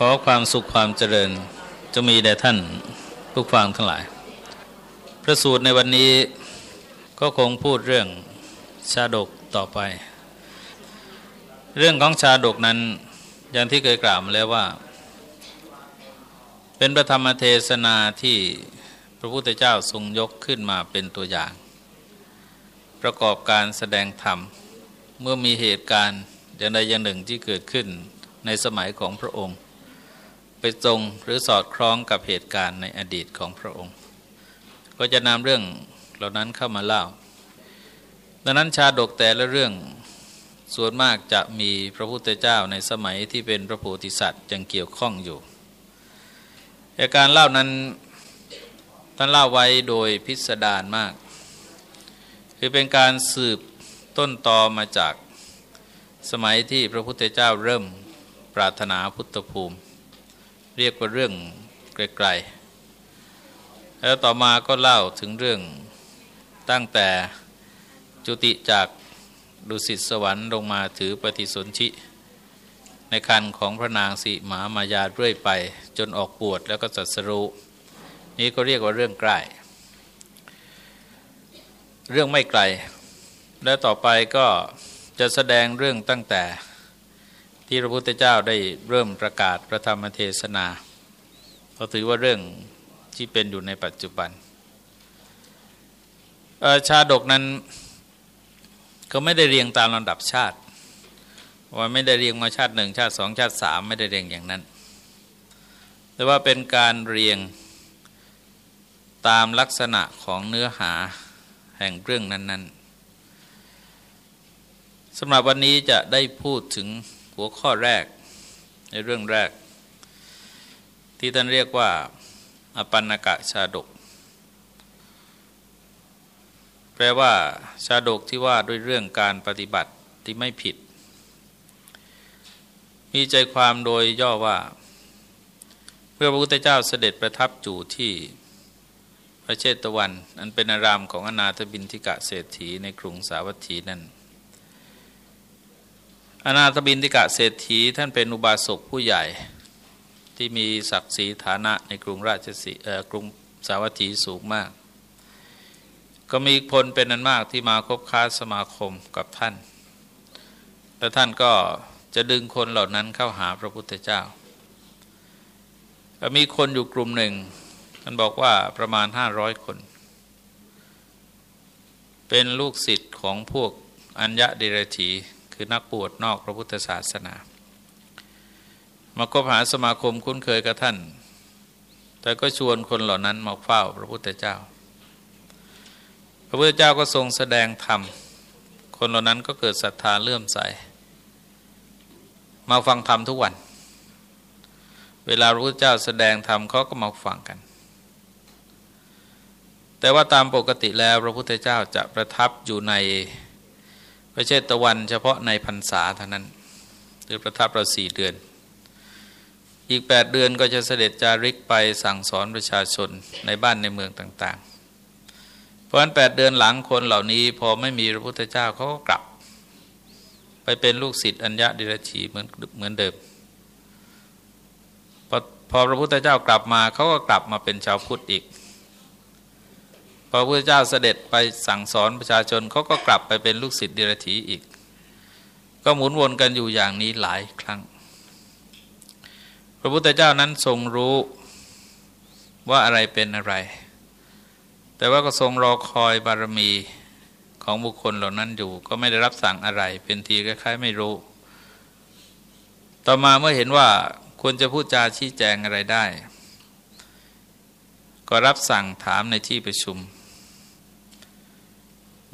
ขอความสุขความเจริญจะมีแด่ท่านผู้ฟังทั้งหลาย พระสูตรในวันนี้ก็คงพูดเรื่องชาดกต่อไป เรื่องของชาดกนั้นอย่างที่เคยกล่าวมาแล้วว่า เป็นพระธรรมเทศนาที่พระพุทธเจ้าทรงยกขึ้นมาเป็นตัวอย่าง ประกอบการแสดงธรรมเมื่อมีเหตุการณ์อย่างใดอย่างหนึ่งที่เกิดขึ้นในสมัยของพระองค์ ไปตรงหรือสอดคล้องกับเหตุการณ์ในอดีตของพระองค์ ก็จะนำเรื่องเหล่านั้นเข้ามาเล่า ดังนั้นชาดกแต่ละเรื่องส่วนมากจะมีพระพุทธเจ้าในสมัยที่เป็นพระโพธิสัตว์ยังเกี่ยวข้องอยู่เหตุการเล่านั้นท่านเล่าไว้โดยพิสดารมาก คือเป็นการสืบต้นตอมาจากสมัยที่พระพุทธเจ้าเริ่มปรารถนาพุทธภูมิ เรียกว่าเรื่องไกลๆ แล้วต่อมาก็เล่าถึงเรื่องตั้งแต่จุติจากดุสิตสวรรค์ลงมาถือปฏิสนธิในคันของพระนางสีหมามายาเรื่อยไป จนออกปวดแล้วก็สัสรูนี้ก็เรียกว่าเรื่องใกล้ เรื่องไม่ไกล และต่อไปก็จะแสดงเรื่องตั้งแต่ ที่พระพุทธเจ้าได้เริ่มประกาศพระธรรมเทศนาเราถือว่าเรื่องที่เป็นอยู่ในปัจจุบันชาดกนั้นก็ไม่ได้เรียงตามลำดับชาติ ว่าไม่ได้เรียงมาชาติหนึ่งชาติสองชาติสามไม่ได้เรียงอย่างนั้น แต่ว่าเป็นการเรียงตามลักษณะของเนื้อหาแห่งเรื่องนั้น ๆสำหรับวันนี้จะได้พูดถึง หัวข้อแรกในเรื่องแรก ที่ท่านเรียกว่า อปันนกะชาดก แปลว่า ชาดกที่ว่าด้วยเรื่องการปฏิบัติที่ไม่ผิด มีใจความโดยย่อว่า เพื่อพระพุทธเจ้าเสด็จประทับจู่ที่พระเชตวัน อันเป็นอารามของอนาถบินทิกะเศรษฐีในกรุงสาวัตถีนั่น อนาถบินติกะเศรษฐีท่านเป็นอุบาสกผู้ใหญ่ที่มีศักดิ์ศรีฐานะในกรุงราชสีกรุงสาวัตถีสูงมาก ก็มีพลเป็นนันมากที่มาคบค้าสมาคมกับท่าน และท่านก็จะดึงคนเหล่านั้นเข้าหาพระพุทธเจ้าก็มีคนอยู่กลุ่มหนึ่งท่านบอกว่าประมาณห้าร้อยคน เป็นลูกศิษย์ของพวกอัญญะเดรธี คือนักบวชนอกพระพุทธศาสนามาคบหาสมาคมคุ้นเคยกับท่าน แต่ก็ชวนคนเหล่านั้นมาเฝ้าพระพุทธเจ้า พระพุทธเจ้าก็ทรงแสดงธรรม คนเหล่านั้นก็เกิดศรัทธาเลื่อมใส มาฟังธรรมทุกวัน เวลาพระพุทธเจ้าแสดงธรรมเขาก็มาฟังกัน แต่ว่าตามปกติแล้วพระพุทธเจ้าจะประทับอยู่ใน พระเชตวันเฉพาะในพรรษาเท่านั้นหรือประทับเราสี่เดือน อีกแปดเดือนก็จะเสด็จจาริกไปสั่งสอนประชาชนในบ้านในเมืองต่าง ๆ เพราะฉะนั้นแปดเดือนหลังคนเหล่านี้ พอไม่มีพระพุทธเจ้าเขาก็กลับ ไปเป็นลูกศิษย์อัญญาดิรชีเหมือนเหมือนเดิมพอพอพระพุทธเจ้ากลับมาเขาก็กลับมาเป็นชาวพุทธอีก อพระเจ้าเสด็จไปสั่งสอนประชาชนเขาก็กลับไปเป็นลูกศิษย์เดรัจฉีอีก ก็หมุนวนกันอยู่อย่างนี้หลายครั้ง พระพุทธเจ้านั้นทรงรู้ว่าอะไรเป็นอะไร แต่ว่าก็ทรงรอคอยบารมีของบุคคลเหล่านั้นอยู่ ก็ไม่ได้รับสั่งอะไร เป็นทีคล้ายๆไม่รู้ ต่อมาเมื่อเห็นว่าควรจะพูดจาชี้แจงอะไรได้ ก็รับสั่งถามในที่ประชุม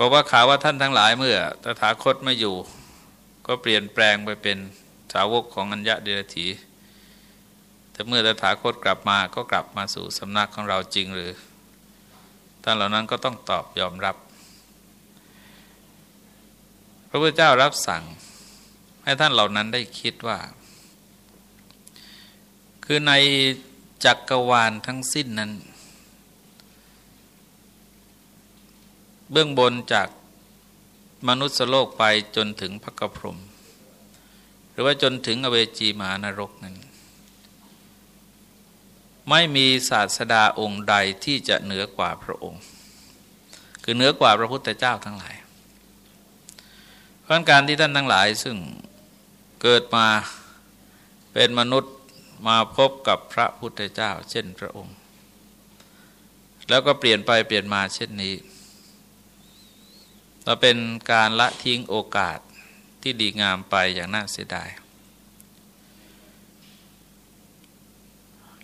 บอกว่าข่าวว่าท่านทั้งหลายเมื่อตถาคตไม่อยู่ ก็เปลี่ยนแปลงไปเป็นสาวกของอัญญะเดรถีแต่เมื่อตถาคตกลับมาก็กลับมาสู่สำนักของเราจริงหรือท่านเหล่านั้นก็ต้องตอบยอมรับ พระพุทธเจ้ารับสั่งให้ท่านเหล่านั้นได้คิดว่า คือในจักกรวาลทั้งสิ้นนั้น เบื้องบนจากมนุษย์โลกไปจนถึงพระกพรม หรือว่าจนถึงอเวจีมหานรกนั้น ไม่มีศาสดาองค์ใดที่จะเหนือกว่าพระองค์ คือเหนือกว่าพระพุทธเจ้าทั้งหลายเพราะการที่ท่านทั้งหลายซึ่งเกิดมาเป็นมนุษย์มาพบกับพระพุทธเจ้า เช่นพระองค์ แล้วก็เปลี่ยนไปเปลี่ยนมาเช่นนี้ เราเป็นการละทิ้งโอกาสที่ดีงามไปอย่างน่าเสียดาย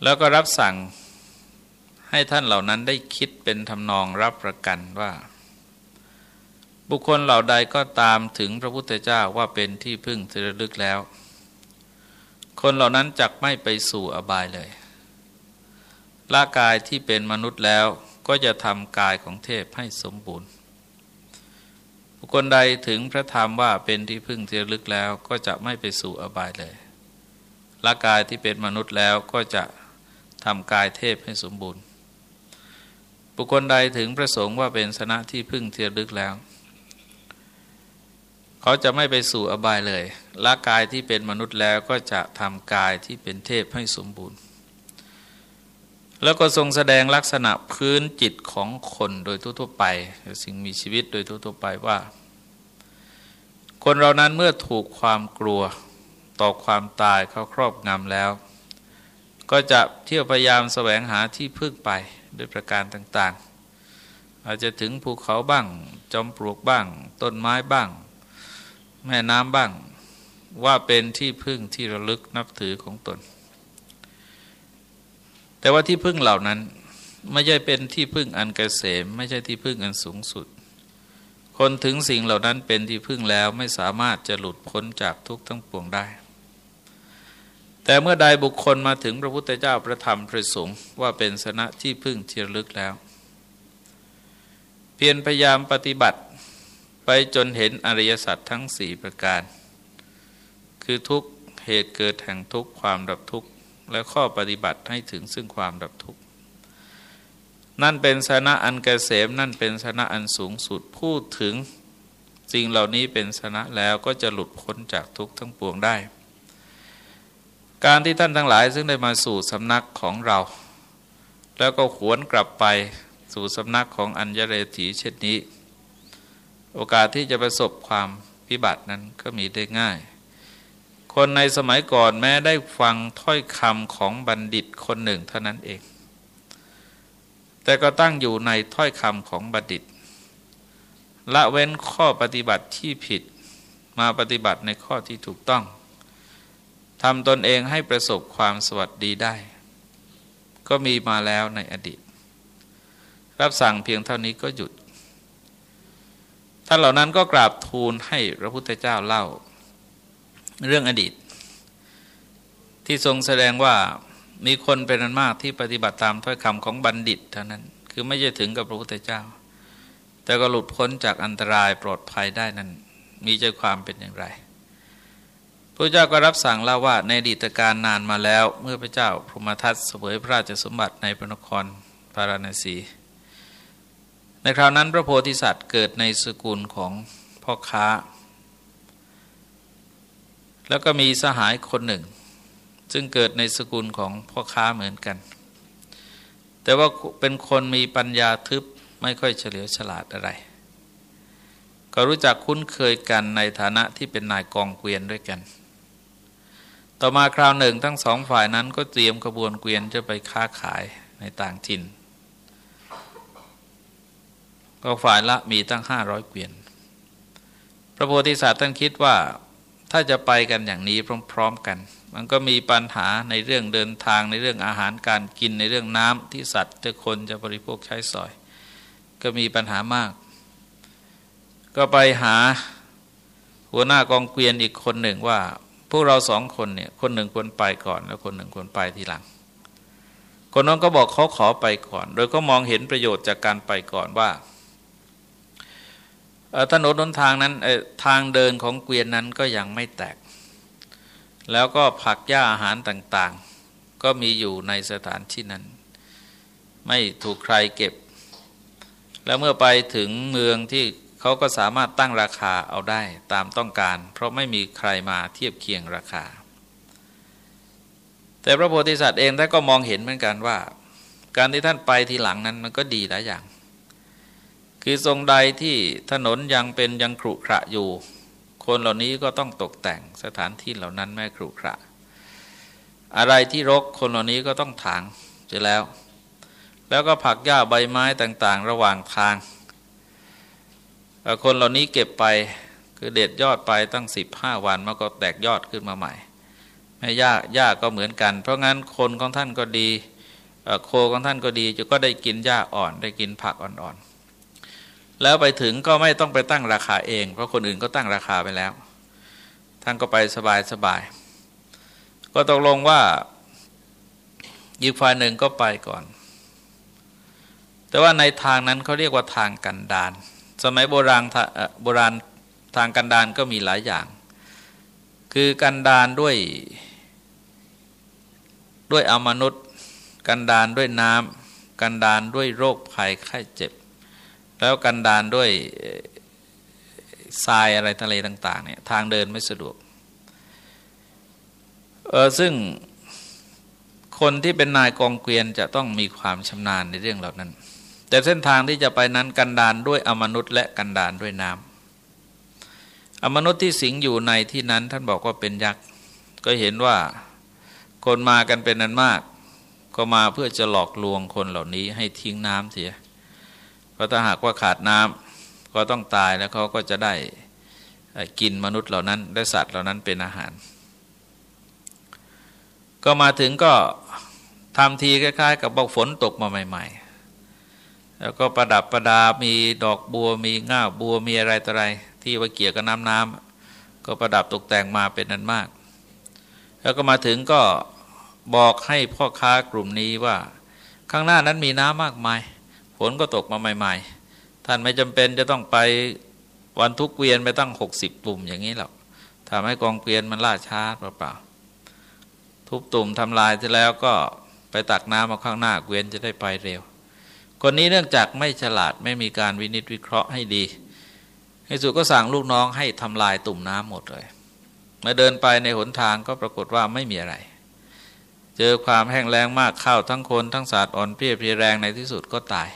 แล้วก็รับสั่งให้ท่านเหล่านั้นได้คิดเป็นทำนองรับประกันว่า บุคคลเหล่าใดก็ตามถึงพระพุทธเจ้าว่าเป็นที่พึ่งที่ระลึกแล้ว คนเหล่านั้นจักไม่ไปสู่อบายเลยละกายที่เป็นมนุษย์แล้วก็จะทำกายของเทพให้สมบูรณ์ บุคคลใดถึงพระธรรมว่าเป็นที่พึ่งที่ลึกแล้วก็จะไม่ไปสู่อบายเลยละกายที่เป็นมนุษย์แล้วก็จะทำกายเทพให้สมบูรณ์ บุคคลใดถึงพระสงฆ์ว่าเป็นสนะที่พึ่งที่ลึกแล้ว เขาจะไม่ไปสู่อบายเลยละกายที่เป็นมนุษย์แล้วก็จะทำกายที่เป็นเทพให้สมบูรณ์ แล้วก็ทรงแสดงลักษณะพื้นจิตของคนโดยทั่วๆไป สิ่งมีชีวิตโดยทั่วๆไปว่า คนเรานั้นเมื่อถูกความกลัวต่อความตายเขาครอบงำแล้ว ก็จะเที่ยวพยายามแสวงหาที่พึ่งไปด้วยประการต่างๆ อาจจะถึงภูเขาบ้าง จอมปลวกบ้าง ต้นไม้บ้าง แม่น้ำบ้าง ว่าเป็นที่พึ่งที่ระลึกนับถือของตน แต่ว่าที่พึ่งเหล่านั้นไม่ใช่เป็นที่พึ่งอันเกษม ไม่ใช่ที่พึ่งอันสูงสุด คนถึงสิ่งเหล่านั้นเป็นที่พึ่งแล้วไม่สามารถจะหลุดพ้นจากทุกข์ทั้งปวงได้ แต่เมื่อใดบุคคลมาถึงพระพุทธเจ้าประธรรมประสงค์ว่าเป็นสนะที่พึ่งที่ลึกแล้ว เพียรพยายามปฏิบัติไปจนเห็นอริยสัจทั้งสี่ประการ คือทุกเหตุเกิดแห่งทุกความดับทุกข์ และข้อปฏิบัติให้ถึงซึ่งความดับทุกข์นั่นเป็นสนะอันเกษมนั่นเป็นสนะอันสูงสุดพูดถึงสิ่งเหล่านี้เป็นสนะแล้วก็จะหลุดพ้นจากทุกข์ทั้งปวงได้ การที่ท่านทั้งหลายซึ่งได้มาสู่สำนักของเรา แล้วก็ขวนกลับไปสู่สำนักของอัญญเรถีเช่นนี้ โอกาสที่จะประสบความพิบัตินั้นก็มีได้ง่าย คนในสมัยก่อนแม้ได้ฟังถ้อยคำของบัณฑิตคนหนึ่งเท่านั้นเอง แต่ก็ตั้งอยู่ในถ้อยคำของบัณฑิต ละเว้นข้อปฏิบัติที่ผิดมาปฏิบัติในข้อที่ถูกต้องทำตนเองให้ประสบความสวัสดีได้ ก็มีมาแล้วในอดีต รับสั่งเพียงเท่านี้ก็หยุดท่านเหล่านั้นก็กราบทูลให้พระพุทธเจ้าเล่า เรื่องอดีต ที่ทรงแสดงว่ามีคนเป็นอันมากที่ปฏิบัติตามถ้อยคำของบัณฑิตเท่านั้น คือไม่จะถึงกับพระพุทธเจ้า แต่ก็หลุดพ้นจากอันตรายปลอดภัยได้นั้น มีใจความเป็นอย่างไรพระเจ้าก็รับสั่งเล่าว่าในอดีตการนานมาแล้ว เมื่อพระเจ้าพรหมทัตเสวยพระราชสมบัติในพระนครพาราณสี ในคราวนั้นพระโพธิสัตว์เกิดในสกุลของพ่อค้า แล้วก็มีสหายคนหนึ่ง ซึ่งเกิดในสกุลของพ่อค้าเหมือนกัน แต่ว่าเป็นคนมีปัญญาทึบไม่ค่อยเฉลียวฉลาดอะไร ก็รู้จักคุ้นเคยกันในฐานะที่เป็นนายกองเกวียนด้วยกัน ต่อมาคราวหนึ่งทั้งสองฝ่ายนั้นก็เตรียมขบวนเกวียนจะไปค้าขายในต่างถิ่น ก็ฝ่ายละมีตั้งห้าร้อยเกวียน พระโพธิสัตว์ท่านคิดว่า ถ้าจะไปกันอย่างนี้พร้อมๆกัน มันก็มีปัญหาในเรื่องเดินทางในเรื่องอาหารการกินในเรื่องน้ำที่สัตว์จะคนจะบริโภคใช้สอย ก็มีปัญหามาก ก็ไปหาหัวหน้ากองเกวียนอีกคนหนึ่งว่า พวกเราสองคนเนี่ยคนหนึ่งควรไปก่อน แล้วคนหนึ่งควรไปทีหลัง คนนั้นก็บอกเขาขอไปก่อน โดยก็มองเห็นประโยชน์จากการไปก่อนว่า ถนนนนทางนั้นทางเดินของเกวียนนั้นก็ยังไม่แตก แล้วก็ผักหญ้าอาหารต่างๆ ก็มีอยู่ในสถานที่นั้น ไม่ถูกใครเก็บ แล้วเมื่อไปถึงเมืองที่เขาก็สามารถตั้งราคาเอาได้ตามต้องการ เพราะไม่มีใครมาเทียบเคียงราคา แต่พระโพธิสัตว์เองท่านก็มองเห็นเหมือนกันว่า การที่ท่านไปทีหลังนั้นมันก็ดีหลายอย่าง คือทรงใดที่ถนนยังเป็นยังครุขระอยู่ คนเหล่านี้ก็ต้องตกแต่งสถานที่เหล่านั้นไม่ครุขระ อะไรที่รกคนเหล่านี้ก็ต้องถางเสร็จแล้ว แล้วก็ผักหญ้าใบไม้ต่างๆ ระหว่างทาง คนเหล่านี้เก็บไปคือเด็ดยอดไปตั้งสิบห้าวันมันก็แตกยอดขึ้นมาใหม่แม่หญ้าหญ้าก็เหมือนกัน เพราะงั้นคนของท่านก็ดีโคของท่านก็ดีจะก็ได้กินหญ้าอ่อน ได้กินผักอ่อนๆ แล้วไปถึงก็ไม่ต้องไปตั้งราคาเอง เพราะคนอื่นก็ตั้งราคาไปแล้ว ท่านก็ไปสบายสบาย ก็ตกลงว่าอีกฝ่ายหนึ่งก็ไปก่อน แต่ว่าในทางนั้นเขาเรียกว่าทางกันดาน สมัยโบราณโบราณทางกันดานก็มีหลายอย่างคือกันดานด้วยด้วยอมนุษย์ กันดานด้วยน้ำกันดานด้วยโรคภัยไข้เจ็บ แล้วกันดานด้วยทรายอะไรทะเลต่าง ๆ เนี่ย ทางเดินไม่สะดวก เออซึ่งคนที่เป็นนายกองเกวียนจะต้องมีความชำนาญในเรื่องเหล่านั้น แต่เส้นทางที่จะไปนั้นกันดานด้วยอมนุษย์และกันดานด้วยน้ำอมนุษย์ที่สิงอยู่ในที่นั้น ท่านบอกว่าเป็นยักษ์ ก็เห็นว่าคนมากันเป็นนั้นมาก ก็มาเพื่อจะหลอกลวงคนเหล่านี้ให้ทิ้งน้ำเสีย เพราะถ้าหากว่าขาดน้ำก็ต้องตายแล้วเขาก็จะได้กินมนุษย์เหล่านั้นได้สัตว์เหล่านั้นเป็นอาหาร ก็มาถึงก็ทำทีคล้าย ๆ กับบอกฝนตกมาใหม่ ๆ แล้วก็ประดับประดา มีดอกบัว มีง่าบัว มีอะไรต่ออะไร ที่ว่าเกี่ยวกับน้ำน้ำก็ประดับตกแต่งมาเป็นนั้นมาก แล้วก็มาถึงก็บอกให้พ่อค้ากลุ่มนี้ว่า ข้างหน้านั้นมีน้ำมากมาย ฝนก็ตกมาใหม่ ๆ ท่านไม่จำเป็นจะต้องไปวันทุกเวียนไปตั้งหกสิบตุ่มอย่างนี้หรอกทำให้กองเกวียนมันล่าช้าเปล่าๆทุบตุ่มทำลายเสร็จแล้วก็ไปตักน้ำมาข้างหน้าเกวียนจะได้ไปเร็ว คนนี้เนื่องจากไม่ฉลาดไม่มีการวินิจวิเคราะห์ให้ดีในสุดก็สั่งลูกน้องให้ทำลายตุ่มน้ำหมดเลยเมื่อเดินไปในหนทางก็ปรากฏว่าไม่มีอะไร เจอความแห้งแล้งมากเข้าทั้งคนทั้งสัตว์อ่อนเพียเพลียแรงในที่สุดก็ตาย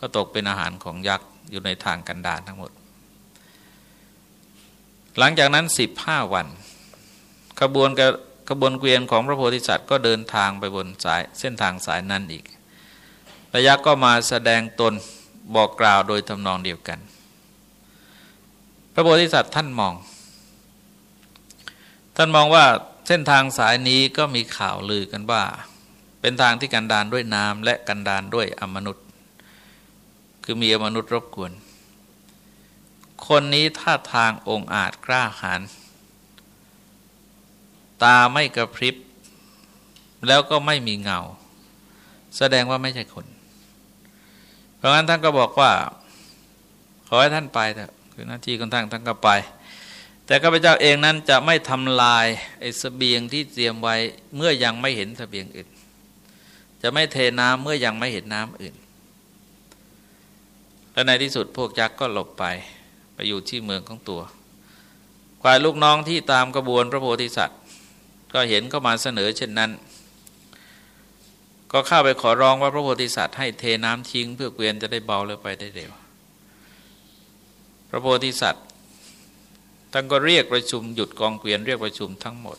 ก็ตกเป็นอาหารของยักษ์อยู่ในทางกันดารทั้งหมด หลังจากนั้นสิบห้าวัน ขบวนกับขบวนเกวียนของพระโพธิสัตว์ก็เดินทางไปบนสายเส้นทางสายนั้นอีกพระยักษ์ก็มาแสดงตนบอกกล่าวโดยทำนองเดียวกัน พระโพธิสัตว์ท่านมอง ท่านมองว่าเส้นทางสายนี้ก็มีข่าวลือกันว่า เป็นทางที่กันดานด้วยน้ำและกันดานด้วยอมนุษย์ คือมีมนุษย์รบกวน คนนี้ท่าทางองอาจกล้าหาญตาไม่กระพริบ แล้วก็ไม่มีเงา แสดงว่าไม่ใช่คน เพราะงั้นท่านก็บอกว่า ขอให้ท่านไปเถอะคือหน้าที่ของท่านท่านก็ไป แต่ข้าพเจ้าเองนั้นจะไม่ทำลายไอ้สเสบียงที่เตรียมไว้เมื่อยังไม่เห็นสเสบียงอื่น จะไม่เทน้ำเมื่อยังไม่เห็นน้ำอื่น และในที่สุดพวกยักษ์ก็หลบไปไปอยู่ที่เมืองของตัวควายลูกน้องที่ตามกระบวนพระโพธิสัตว์ ก็เห็นก็มาเสนอเช่นนั้น ก็เข้าไปขอร้องว่าพระโพธิสัตว์ให้เทน้ำทิ้งเพื่อเกวียนจะได้เบาแล้วไปได้เร็ว พระโพธิสัตว์ท่านก็เรียกประชุมหยุดกองเกวียนเรียกประชุมทั้งหมด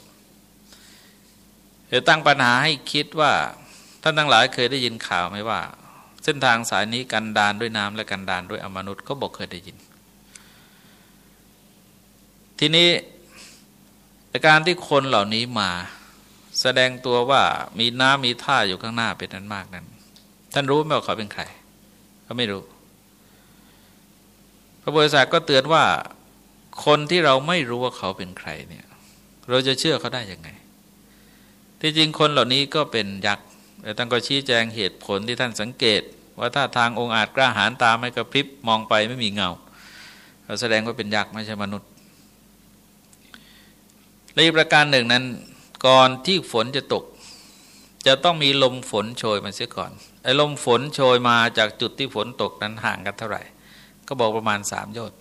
เดี๋ยวตั้งปัญหาให้คิดว่าท่านทั้งหลายเคยได้ยินข่าวไหมว่า ส้นทางสายนี้กันดานด้วยน้ำและกันดานด้วยอมนุษย์ก็บอกเคยได้ยิน ทีนี้การที่คนเหล่านี้มาแสดงตัวว่ามีน้ำมีท่าอยู่ข้างหน้าเป็นนั้นมากนั้น ท่านรู้ไหมว่าเขาเป็นใครเขาไม่รู้ พระบริษัทก็เตือนว่าคนที่เราไม่รู้ว่าเขาเป็นใครเนี่ย เราจะเชื่อเขาได้ยังไง ที่จริงคนเหล่านี้ก็เป็นยักษ์แต่ท่านก็ชี้แจงเหตุผลที่ท่านสังเกต ว่าถ้าทางองค์อาจกล้าหาญตาไม่กระพริบมองไปไม่มีเงาเราแสดงว่าเป็นยักษ์ไม่ใช่มนุษย์และอีกประการหนึ่งนั้น ก่อนที่ฝนจะตก จะต้องมีลมฝนโชยมาเสียก่อนไอ้ลมฝนโชยมาจากจุดที่ฝนตกนั้นห่างกันเท่าไหร่ ก็บอกประมาณสามโยชน์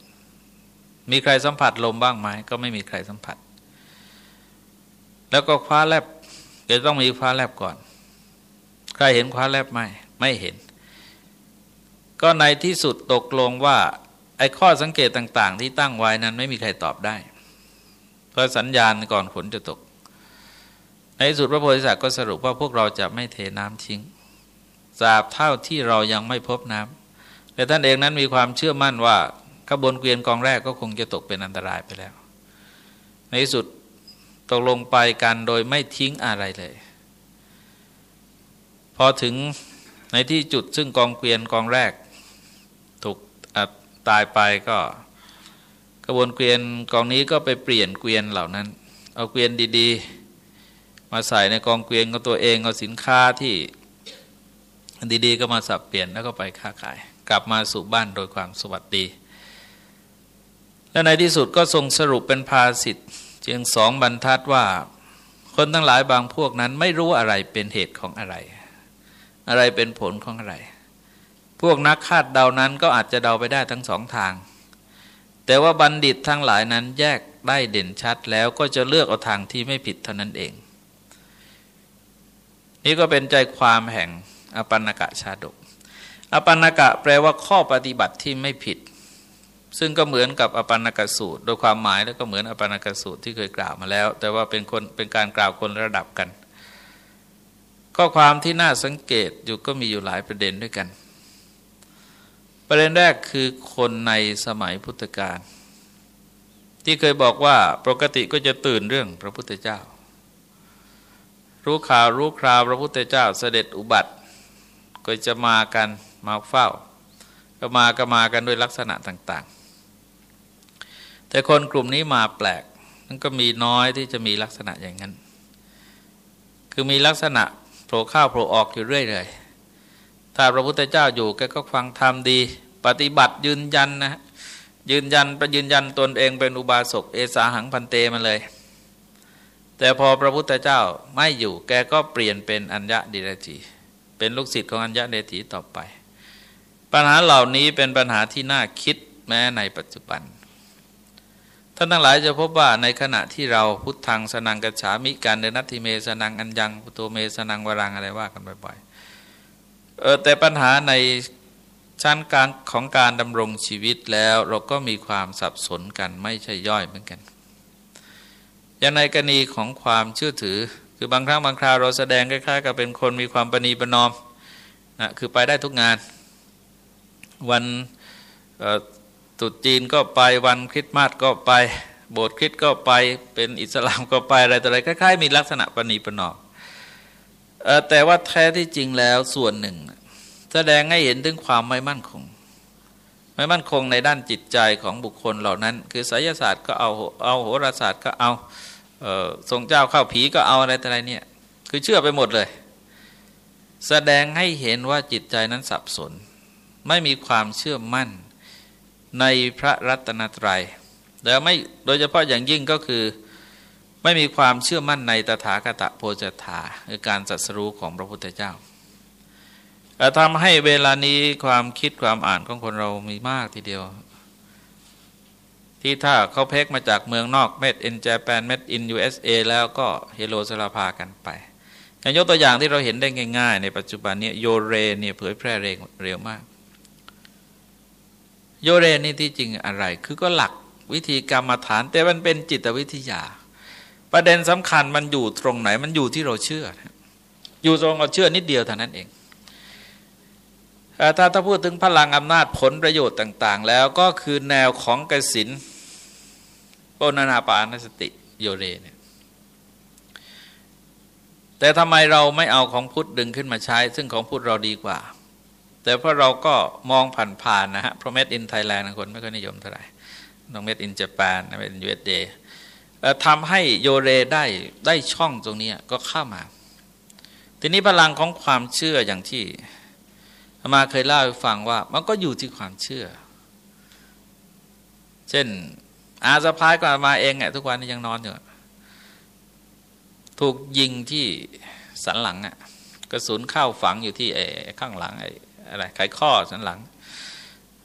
มีใครสัมผัสลมบ้างไหมก็ไม่มีใครสัมผัส แล้วก็คว้าแลบจะต้องมีฟ้าแลบก่อน ใครเห็นฟ้าแลบไหมไม่เห็น ก็ในที่สุดตกลงว่าไอ้ข้อสังเกตต่าง ๆ ที่ตั้งไว้นั้นไม่มีใครตอบได้ เพราะสัญญาณก่อนฝนจะตก ในที่สุดพระโพธิสัตว์ก็สรุปว่าพวกเราจะไม่เทน้ำทิ้งสาบเท่าที่เรายังไม่พบน้ำแต่ท่านเองนั้นมีความเชื่อมั่นว่าขบวนเกวียนกองแรกก็คงจะตกเป็นอันตรายไปแล้ว ในที่สุดตกลงไปกันโดยไม่ทิ้งอะไรเลย พอถึงในที่จุดซึ่งกองเกวียนกองแรก ตายไปก็กระบวนเกวียนกองนี้ก็ไปเปลี่ยนเกวียนเหล่านั้น เอาเกวียนดีๆ มาใส่ในกองเกวียนของตัวเองเอาสินค้าที่ดีๆ ก็มาสับเปลี่ยนแล้วก็ไปค้าขาย กลับมาสู่บ้านโดยความสวัสดี และในที่สุดก็ทรงสรุปเป็นภาสิทธิ์เพียงสองบรรทัดว่า คนทั้งหลายบางพวกนั้นไม่รู้อะไรเป็นเหตุของอะไร อะไรเป็นผลของอะไร พวกนักคาดเดานั้นก็อาจจะเดาไปได้ทั้งสองทาง แต่ว่าบัณฑิตทั้งหลายนั้นแยกได้เด่นชัดแล้วก็จะเลือกเอาทางที่ไม่ผิดเท่านั้นเอง นี่ก็เป็นใจความแห่งอปันนกะชาดก อปันนกะแปลว่าข้อปฏิบัติที่ไม่ผิด ซึ่งก็เหมือนกับอปันนกสูตร โดยความหมายแล้วก็เหมือนอปันนกสูตรที่เคยกล่าวมาแล้ว แต่ว่าเป็นคนเป็นการกล่าวคนระดับกัน ข้อความที่น่าสังเกตอยู่ก็มีอยู่หลายประเด็นด้วยกัน ประเด็นแรกคือคนในสมัยพุทธกาลที่เคยบอกว่าปกติก็จะตื่นเรื่องพระพุทธเจ้า รู้ข่าวรู้คราวพระพุทธเจ้าเสด็จอุบัติ ก็จะมากันมาเฝ้า ก็มาก็มากันด้วยลักษณะต่าง ๆ แต่คนกลุ่มนี้มาแปลกมันก็มีน้อยที่จะมีลักษณะอย่างนั้น คือมีลักษณะโผล่ข้าวโผล่ออกอยู่เรื่อยเลย ถ้าพระพุทธเจ้าอยู่แกก็ฟังธรรมดี ปฏิบัติยืนยันนะยืนยันประยืนยันตนเองเป็นอุบาสกเอสาหังพันเตมาเลย แต่พอพระพุทธเจ้าไม่อยู่แกก็เปลี่ยนเป็นอัญญะดิรจีเป็นลูกศิษย์ของอัญญาเดถีต่อไป ปัญหาเหล่านี้เป็นปัญหาที่น่าคิดแม้ในปัจจุบันท่านทั้งหลายจะพบว่าในขณะที่เราพุทธังสนังกัจฉามิการเดนัตติเมสนังอัญญังพุโตเมสนังวรังอะไรว่ากันบ่อย เออแต่ปัญหาในชั้นการของการดำรงชีวิตแล้วเราก็มีความสับสนกันไม่ใช่ย่อยเหมือนกันอย่างในกรณีของความเชื่อถือ คือบางครั้งบางคราวเราแสดงคล้ายๆกับเป็นคนมีความประนีประนอมนะคือไปได้ทุกงาน วันตุดจีนก็ไปวันคริสต์มาสก็ไป โบสถ์คริสต์ก็ไปเป็นอิสลามก็ไปอะไรต่ออะไรคล้ายๆ มีลักษณะประนีประนอม แต่ว่าแท้ที่จริงแล้วส่วนหนึ่ง แสดงให้เห็นถึงความไม่มั่นคง ไม่มั่นคงในด้านจิตใจของบุคคลเหล่านั้น คือไสยศาสตร์ก็เอาเอาโหราศาสตร์ก็เอาทรงเจ้าเข้าผีก็เอาอะไรแต่อะไรเนี่ยคือเชื่อไปหมดเลย แสดงให้เห็นว่าจิตใจนั้นสับสน ไม่มีความเชื่อมั่นในพระรัตนตรยัยแล้วไม่โดยเฉพาะอย่างยิ่งก็คือ ไม่มีความเชื่อมั่นในตถาคตโพธิสัทธาคือการตรัสรู้ของพระพุทธเจ้าทำให้เวลานี้ความคิดความอ่านของคนเรามีมากทีเดียว ที่ถ้าเขาเพกมาจากเมืองนอก made in Japan made in USA แล้วก็เฮโลสาระพากันไปอย่างยกตัวอย่างที่เราเห็นได้ง่าย ๆ ในปัจจุบันนี้โยเรเนี่ยเผยแพร่เร็วมาก โยเรนี่ที่จริงอะไร คือก็หลักวิธีกรรมฐาน แต่มันเป็นจิตวิทยา ประเด็นสำคัญมันอยู่ตรงไหนมันอยู่ที่เราเชื่อ อยู่ตรงเราเชื่อนิดเดียวเท่านั้นเองถ้าถ้าพูดถึงพลังอำนาจผลประโยชน์ต่าง ๆ แล้วก็คือแนวของกสินโอนานาปานสติโยเรเนี่ยแต่ทำไมเราไม่เอาของพุทธดึงขึ้นมาใช้ ซึ่งของพุทธเราดีกว่า แต่เพราะเราก็มองผ่านๆนะฮะเพราะ made in Thailand คนไม่ค่อยนิยมเท่าไหร่ต้อง made in ญี่ปุ่น made in USA ทำให้โยเรได้ได้ช่องตรงนี้ก็เข้ามา ทีนี้พลังของความเชื่ออย่างที่มาเคยเล่าให้ฟังว่า มันก็อยู่ที่ความเชื่อ เช่น อาสะพายก็มาเองไงทุกวันนี้ยังนอนอยู่ถูกยิงที่สันหลังอะกระสุนเข้าฝังอยู่ที่ไอ้ข้างหลังไอ้อะไรไขข้อสันหลัง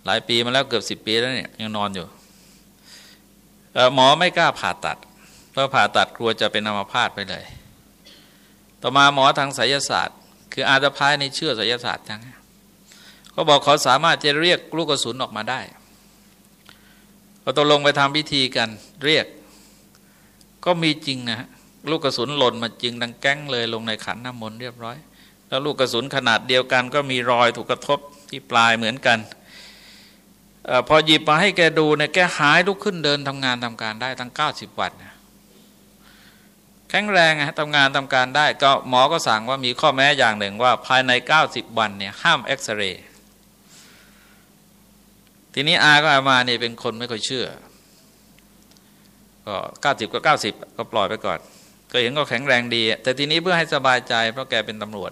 หลายปีมาแล้วเกือบสิบปีแล้วเนี่ยยังนอนอยู่ หมอไม่กล้าผ่าตัด เพราะผ่าตัดกลัวจะเป็นอัมพาตไปเลย ต่อมาหมอทางไสยศาสตร์ คืออาตพายในเชื่อไสยศาสตร์จังก็บอกเขาสามารถจะเรียกลูกกระสุนออกมาได้พอตกลงไปทำพิธีกันเรียก ก็มีจริงนะลูกกระสุนหล่นมาจริงดังแก้งเลยลงในขันน้ำมนต์เรียบร้อย แล้วลูกกระสุนขนาดเดียวกัน ก็มีรอยถูกกระทบที่ปลายเหมือนกัน พอหยิบมาให้แกดูเนี่ยแกหายลุกขึ้นเดินทำงานทำการได้ตั้งเก้าสิบวันแข็งแรงอะทำงานทำการได้ ก็หมอก็สั่งว่ามีข้อแม้อย่างหนึ่งว่าภายใน 90 วันเนี่ยห้ามเอ็กซเรย์ทีนี้อาก็อามาเนี่ยเป็นคนไม่ค่อยเชื่อ ก็เก้าสิบก็เก้าสิบก็ปล่อยไปก่อน ก็เห็นก็แข็งแรงดี แต่ทีนี้เพื่อให้สบายใจเพราะแกเป็นตำรวจ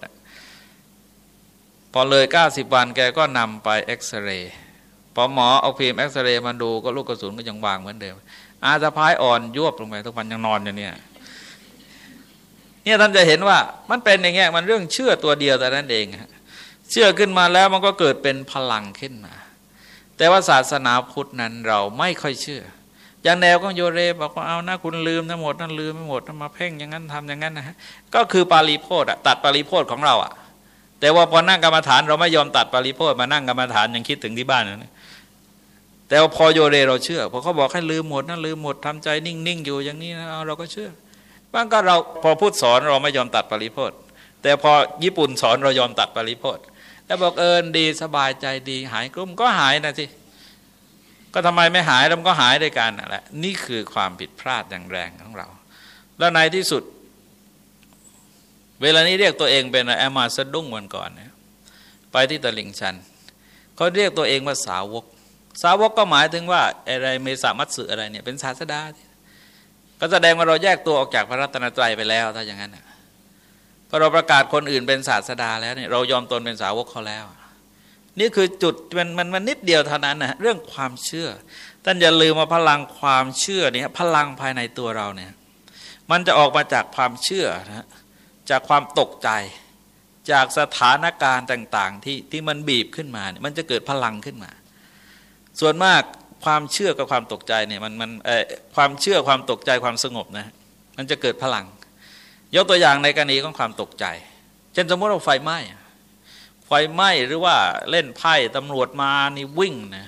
พอเลยเก้าสิบวันแกก็นำไปเอ็กซเรย์ พอหมอเอาฟิล์มเอ็กซเรย์มาดูก็ลูกกระสุนก็ยังวางเหมือนเดิม อาสะพายอ่อนยวบลงไปทุกวันยังนอนอยู่เนี่ยเนี่ยท่านจะเห็นว่ามันเป็นอย่างเงี้ยมันเรื่องเชื่อตัวเดียวแต่นั้นเองเชื่อขึ้นมาแล้วมันก็เกิดเป็นพลังขึ้นมา แต่ว่าศาสนาพุทธนั้นเราไม่ค่อยเชื่อ อย่างแนวก็โยเรบอกว่าเอานะคุณลืมทั้งหมดนั่นลืมไม่หมดมาเพ่งอย่างนั้นทำอย่างนั้นนะฮะก็คือปาริโพธอะตัดปาริโพธของเราอะแต่ว่าพอนั่งกรรมฐานเราไม่ยอมตัดปาริโพธมานั่งกรรมฐานยังคิดถึงที่บ้านนะ แต่พอโยเรเราเชื่อพอเขาบอกให้ลืมหมดนั่นลืมหมดทำใจนิ่งๆอยู่อย่างนี้นะเราก็เชื่อบางก็เราพอพูดสอนเราไม่ยอมตัดปริโพธแต่พอญี่ปุ่นสอนเรายอมตัดปริโพธแล้วบอกเอินดีสบายใจดีหายกลุ้มก็หายนะสิก็ทำไมไม่หายแล้วมันก็หายด้วยกันนั่นแหละนี่คือความผิดพลาดอย่างแรงของเรา แล้วในที่สุด เวลานี้เรียกตัวเองเป็นแอมาสะดุ้งวันก่อนเนี่ยไปที่ตลิ่งชันเขาเรียกตัวเองว่าสาวก สาวกก็หมายถึงว่าอะไรเมสามัตสึอะไรเนี่ยเป็นศาสดา ก็แสดงว่าเราแยกตัวออกจากพระรัตนตรัยไปแล้วถ้าอย่างนั้นพอเราประกาศคนอื่นเป็นศาสดาแล้วเนี่ยเรายอมตนเป็นสาวกเขาแล้ว นี่คือจุดมันมันมันนิดเดียวเท่านั้นนะเรื่องความเชื่อท่านอย่าลืมว่าพลังความเชื่อเนี่ยพลังภายในตัวเราเนี่ยมันจะออกมาจากความเชื่อนะจากความตกใจจากสถานการณ์ต่าง ๆ ที่ที่มันบีบขึ้นมาเนี่ยมันจะเกิดพลังขึ้นมา ส่วนมากความเชื่อกับความตกใจเนี่ยมันมันเออความเชื่อความตกใจความสงบนะมันจะเกิดพลัง ยกตัวอย่างในกรณีของความตกใจ เช่นสมมติเราไฟไหม้ไฟไหม้หรือว่าเล่นไพ่ตำรวจมานี่วิ่งนะ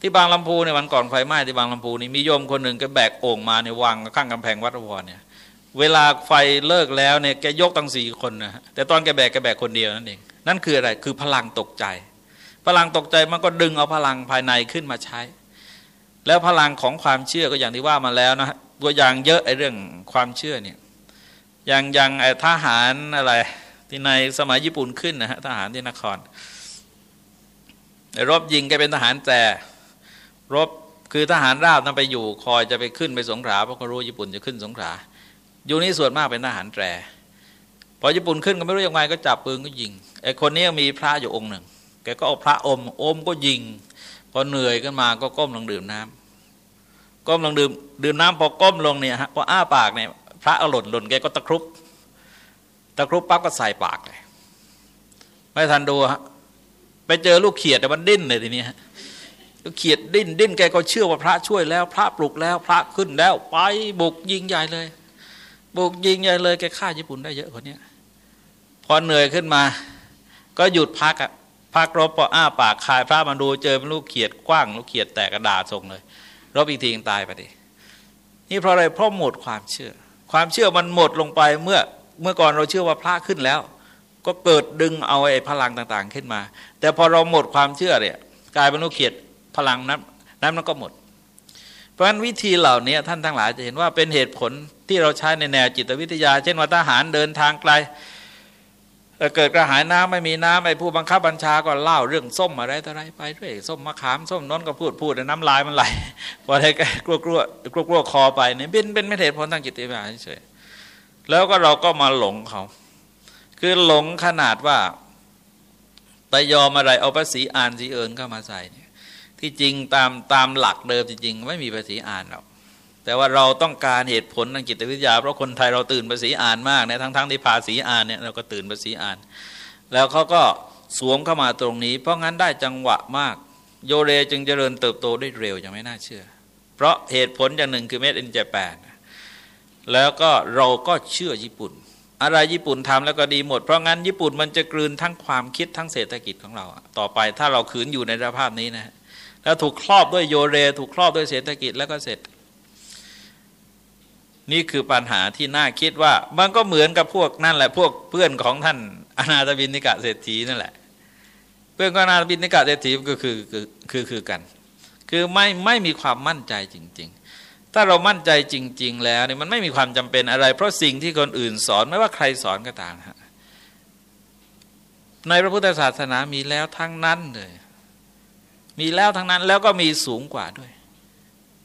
ที่บางลำพูในวันก่อนไฟไหม้ที่บางลำพูนี่มีโยมคนหนึ่งก็แบกโอ่งมาในวังข้างกำแพงวัดวรเนี่ยเวลาไฟเลิกแล้วเนี่ยแกยกตั้งสี่คนนะแต่ตอนแกแบกแกแบกคนเดียวนั่นเองนั่นคืออะไรคือพลังตกใจ พลังตกใจมันก็ดึงเอาพลังภายในขึ้นมาใช้ แล้วพลังของความเชื่อก็อย่างที่ว่ามาแล้วนะตัวอย่างเยอะไอ้เรื่องความเชื่อเนี่ยอย่างอย่างไอทหารอะไร ที่ในสมัยญี่ปุ่นขึ้นนะฮะทหารที่นครรบยิงแกเป็นทหารแต่รบคือทหารราบนั้นไปอยู่คอยจะไปขึ้นไปสงขลาเพราะเขารู้ญี่ปุ่นจะขึ้นสงขลาอยู่นี่ส่วนมากเป็นทหารแตรพอญี่ปุ่นขึ้นก็ไม่รู้ยังไงก็จับปืนก็ยิงไอ้คนนี้มีพระอยู่องค์หนึ่ง แกก็เอาพระอมอมก็ยิง พอเหนื่อยขึ้นมาก็ก้มลงดื่มน้ำก้มลงดื่มดื่มน้ำพอก้มลงเนี่ยฮะพออ้าปากเนี่ยพระเอาหล่นหล่นแกก็ตะครุบตะครุบปั๊บก็ใส่ปากเลยไม่ทันดูฮะไปเจอลูกเขียดแต่มันดิ้นเลยทีนี้ฮะลูกเขียดดิ้นดิ้นแกก็เชื่อว่าพระช่วยแล้ว พระปลุกแล้ว พระขึ้นแล้ว ไปบุกยิงใหญ่เลยบุกยิงใหญ่เลยแกฆ่าญี่ปุ่นได้เยอะคนนี้พอเหนื่อยขึ้นมา ก็หยุดพักอะ พักรบพออ้าปากคายพระมาดูเจอเป็นลูกเขียดกว้างลูกเขียดแตกกระดาษส่งเลยรบอีกทีตายไปดินี่เพราะอะไรเพราะหมดความเชื่อ ความเชื่อมันหมดลงไปเมื่อเมื่อก่อนเราเชื่อว่าพระขึ้นแล้ว ก็เกิดดึงเอาไอ้พลังต่างๆขึ้นมา แต่พอเราหมดความเชื่อเนี่ยกลายเป็นลูกเขียดพลังนั้นนั้นมันก็หมด เพราะฉะนั้นวิธีเหล่านี้ท่านทั้งหลายจะเห็นว่าเป็นเหตุผลที่เราใช้ในแนวจิตวิทยา เช่นว่าทหารเดินทางไกล เกิดกระหายน้ำไม่มีน้ำไอ้ผู้บังคับบัญชาก็เล่าเรื่องส้มอะไรต่ออะไรไปด้วยส้มมะขามส้มน้นก็พูดพูดน้ำลายมันไหลพอได้กลัวกลัวกลัวกลัวคอไปเนี่ยเป็นเป็นไม่เหตุผลทางจิตวิทยาเฉยแล้วก็เราก็มาหลงเขา คือหลงขนาดว่าไปยอมอะไรเอาภาษีอ่านสีเอิญเข้ามาใส่เนี่ยที่จริงตามตามหลักเดิมจริงๆ ไม่มีภาษีอ่านหรอก แต่ว่าเราต้องการเหตุผลทางจิตวิทยา เพราะคนไทยเราตื่นภาษีอ่านมากนะทั้งๆทที่ภาษีอ่านเนี่ยเราก็ตื่นภาษีอ่าน แล้วเขาก็สวมเข้ามาตรงนี้ เพราะงั้นได้จังหวะมาก โยเรจึงเจริญเติบโตได้เร็วยังไม่น่าเชื่อ เพราะเหตุผลอย่างหนึ่งคือเมดอินเจแปนแล้วก็เราก็เชื่อญี่ปุ่น อะไรญี่ปุ่นทำแล้วก็ดีหมด เพราะงั้นญี่ปุ่นมันจะกลืนทั้งความคิดทั้งเศรษฐกิจของเรา ต่อไปถ้าเราขืนอยู่ในสภาพนี้นะแล้วถูกครอบด้วยโยเร ถูกครอบด้วยเศรษฐกิจแล้วก็เสร็จ นี่คือปัญหาที่น่าคิดว่า มันก็เหมือนกับพวกนั่นแหละ พวกเพื่อนของท่านอนาถบินิกะเศรษฐีนั่นแหละ เพื่อนของอนาถบินิกะเศรษฐีก็คือคือคือคือกัน คือไม่ไม่มีความมั่นใจจริง ๆ ถ้าเรามั่นใจจริง ๆ แล้วเนี่ยมันไม่มีความจำเป็นอะไร เพราะสิ่งที่คนอื่นสอนไม่ว่าใครสอนก็ตามฮะในพระพุทธศาสนามีแล้วทั้งนั้นเลย มีแล้วทั้งนั้นแล้วก็มีสูงกว่าด้วย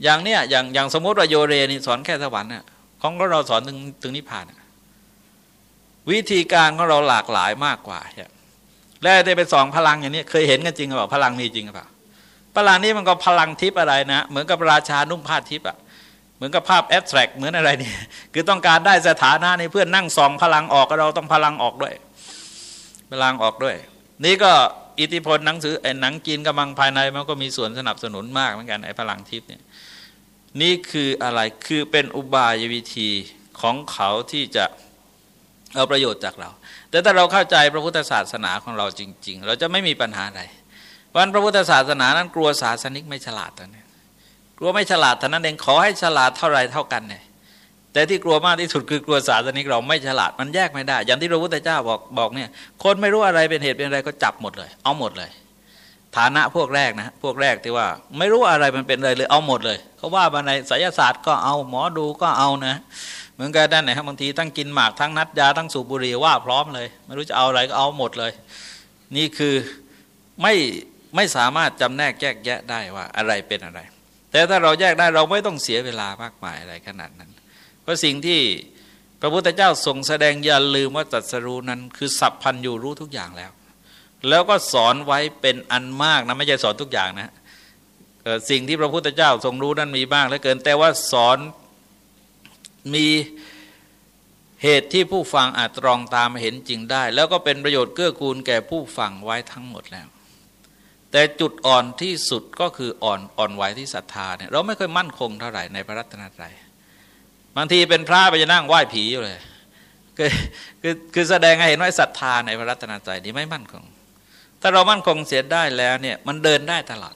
อย่างเนี้ยอย่างอย่างสมมติว่าโยเรนี่สอนแค่สวรรค์น่ะของเราสอนถึงถึงนิพพานวิธีการของเราหลากหลายมากกว่าแล้วได้ไปสองพลังอย่างนี้เคยเห็นกันจริงหรือเปล่าพลังมีจริงหรือเปล่าพลังนี้มันก็พลังทิพย์อะไรนะ เหมือนกับราชานุ่งผ้าทิพย์อะเหมือนกับภาพแอสแตรกเหมือนอะไรนี่คือต้องการได้สถานะในเพื่อนนั่งสองพลังออกเราต้องพลังออกด้วย พลังออกด้วย นี่ก็อิทธิพลหนังสือไอ้หนังจีนกำลังภายในมันก็มีส่วนสนับสนุนมากเหมือนกันไอ้พลังทิพย์เนี่ย นี่คืออะไรคือเป็นอุบายวิธีของเขาที่จะเอาประโยชน์จากเรา แต่ถ้าเราเข้าใจพระพุทธศาสนาของเราจริง ๆ เราจะไม่มีปัญหาใดวันพระพุทธศาสนานั้นกลัวศาสนิกไม่ฉลาดตอนนี้กลัวไม่ฉลาดเท่านั้นเองขอให้ฉลาดเท่าไรเท่ากันเนี่ยแต่ที่กลัวมากที่สุดคือกลัวศาสนิกเราไม่ฉลาดมันแยกไม่ได้ อย่างที่พระพุทธเจ้าบอกบอกเนี่ยคนไม่รู้อะไรเป็นเหตุเป็นอะไรก็จับหมดเลย เอาหมดเลย ฐานะพวกแรกนะพวกแรกที่ว่า ไม่รู้อะไรมันเป็นอะไรเลยเอาหมดเลยเขาว่ามาในไสยศาสตร์ก็เอาหมอดูก็เอานะเหมือนกันด้านไหนครับบางทีทั้งกินหมากทั้งนัดยาทั้งสูบบุหรี่ว่าพร้อมเลย ไม่รู้จะเอาอะไรก็เอาหมดเลย นี่คือไม่ไม่สามารถจำแนกแยกแยะได้ว่าอะไรเป็นอะไร แต่ถ้าเราแยกได้เราไม่ต้องเสียเวลามากมายอะไรขนาดนั้น เพราะสิ่งที่พระพุทธเจ้าทรงแสดงอย่าลืมว่าตรัสรู้นั้น คือสัพพันอยู่รู้ทุกอย่างแล้ว แล้วก็สอนไว้เป็นอันมากนะไม่ใช่สอนทุกอย่างนะสิ่งที่พระพุทธเจ้าทรงรู้นั้นมีบ้างเหลือเกิน แต่ว่าสอนมีเหตุที่ผู้ฟังอาจตรองตามเห็นจริงได้ แล้วก็เป็นประโยชน์เกื้อกูลแก่ผู้ฟังไว้ทั้งหมดแล้ว แต่จุดอ่อนที่สุดก็คืออ่อนอ่อนไหวที่ศรัทธาเนี่ยเราไม่ค่อยมั่นคงเท่าไหร่ในพระรัตนตรัยบางทีเป็นพระไปจะนั่งไหว้ผีอยู่เลยคือคือคือแสดงให้เห็นว่าศรัทธาในพระรัตนตรัยนี่ไม่มั่นคง ถ้าเรามั่นคงเสียได้แล้วเนี่ยมันเดินได้ตลอด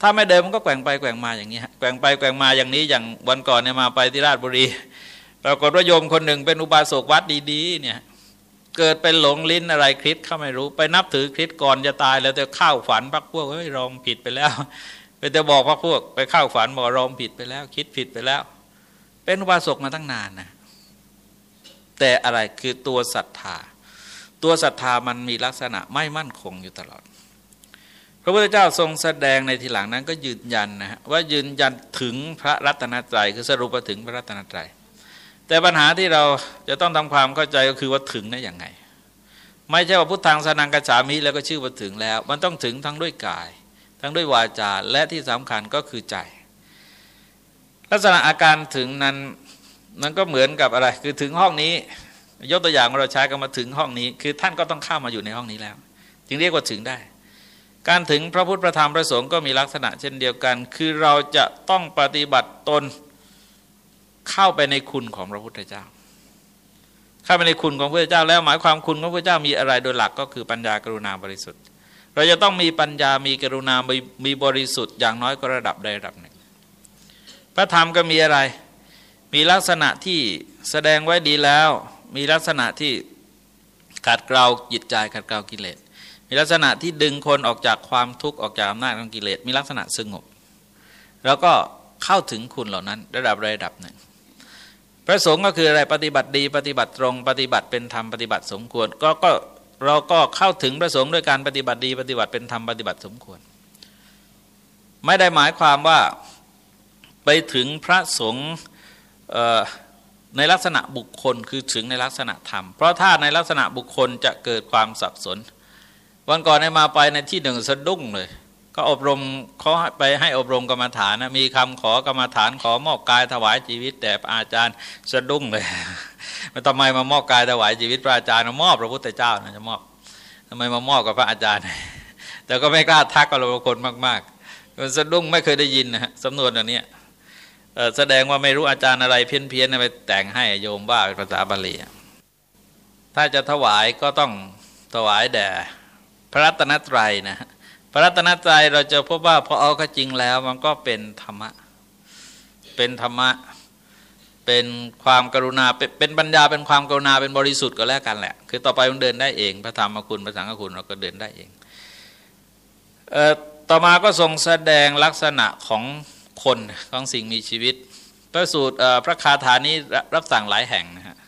ถ้าไม่เดินมันก็แกว่งไปแกว่งมาอย่างนี้แกว่งไปแกว่งมาอย่างนี้อย่างวันก่อนเนี่ยมาไปที่ราชบุรีปรากฏว่าโยมคนหนึ่งเป็นอุบาสกวัดดีๆเนี่ยเกิดเป็นหลงลิ้นอะไรคริสเข้าไม่รู้ ไปนับถือคริสก่อนจะตายแล้วแต่เข้าฝันพักพวกเฮ้ยรองผิดไปแล้วไปจะบอกพักพวก ไปเข้าฝันบอกรองผิดไปแล้ว คิดผิดไปแล้ว เป็นอุบาสกมาตั้งนานนะแต่อะไรคือตัวศรัทธา ตัวศรัทธามันมีลักษณะไม่มั่นคงอยู่ตลอด พระพุทธเจ้าทรงแสดงในทีหลังนั้นก็ยืนยันนะฮะว่ายืนยันถึงพระรัตนตรัยคือสรุปถึงพระรัตนตรัยแต่ปัญหาที่เราจะต้องทำความเข้าใจก็คือว่าถึงได้อย่างไง ไม่ใช่ว่าพุทธังสนังกัจฉามิแล้วก็ชื่อว่าถึงแล้ว มันต้องถึงทั้งด้วยกาย ทั้งด้วยวาจาและที่สำคัญก็คือใจ ลักษณะอาการถึงนั้นมันก็เหมือนกับอะไร คือถึงห้องนี้ ยกตัวอย่างเราใช้กันมาถึงห้องนี้ คือท่านก็ต้องเข้ามาอยู่ในห้องนี้แล้ว จึงเรียกว่าถึงได้ การถึงพระพุทธประธรรมพระสงฆ์ก็มีลักษณะเช่นเดียวกัน คือเราจะต้องปฏิบัติตนเข้าไปในคุณของพระพุทธเจ้า เข้าไปในคุณของพระพุทธเจ้า แล้วหมายความคุณของพระพุทธเจ้ามีอะไรโดยหลักก็คือปัญญากรุณาบริสุทธิ์ เราจะต้องมีปัญญามีกรุณา มีบริสุทธิ์อย่างน้อยก็ระดับใดระดับหนึ่ง พระธรรมก็มีอะไร มีลักษณะที่แสดงไว้ดีแล้ว มีลักษณะที่ขัดเกลาจิตใจขัดเกลากิเลส มีลักษณะที่ดึงคนออกจากความทุกข์ออกจากอำนาจของกิเลส มีลักษณะสงบ แล้วก็เข้าถึงคุณเหล่านั้น ระดับระดับหนึ่ง พระสงฆ์ก็คืออะไรปฏิบัติดี ปฏิบัติตรง ปฏิบัติเป็นธรรมปฏิบัติสมควร ก็ก็เราก็เข้าถึงพระสงฆ์ด้วยการปฏิบัติดี ปฏิบัติเป็นธรรมปฏิบัติสมควร ไม่ได้หมายความว่าไปถึงพระสงฆ์ ในลักษณะบุคคลคือถึงในลักษณะธรรม เพราะถ้าในลักษณะบุคคลจะเกิดความสับสน วันก่อนในมาไปในที่หนึ่งสะดุ้งเลย ก็อบรมเขาไปให้อบรมกรรมฐานนะมีคำขอกรรมฐานขอมอบกายถวายชีวิต แต่อาจารย์สะดุ้งเลยมันทำไมมามอบกายถวายชีวิตพระอาจารย์มอบพระพุทธเจ้านะจะมอบทำไมมามอบกับพระอาจารย์ แต่ก็ไม่กล้าทักกับเราคนมากๆมันสะดุ้งไม่เคยได้ยินนะฮะสำนวนอันนี้ แสดงว่าไม่รู้อาจารย์อะไรเพี้ยนๆไปแต่งให้โยมว่าเป็นภาษาบาลีถ้าจะถวายก็ต้องถวายแด่พระรัตนตรัยนะพระรัตนตรัยเราจะพบว่าพอเอาก็จริงแล้วมันก็เป็นธรรมะ เป็นธรรมะ เป็นความกรุณาเป็นปัญญาเป็นความกรุณาเป็นบริสุทธิ์ก็แล้วกันแหละ คือต่อไปมันเดินได้เอง พระธรรมคุณพระสังฆคุณเราก็เดินได้เองเอ่อต่อมาก็ทรงแสดงลักษณะของ คนของสิ่งมีชีวิต พระสูตรพระคาถานี้รับสั่งหลายแห่งนะฮะ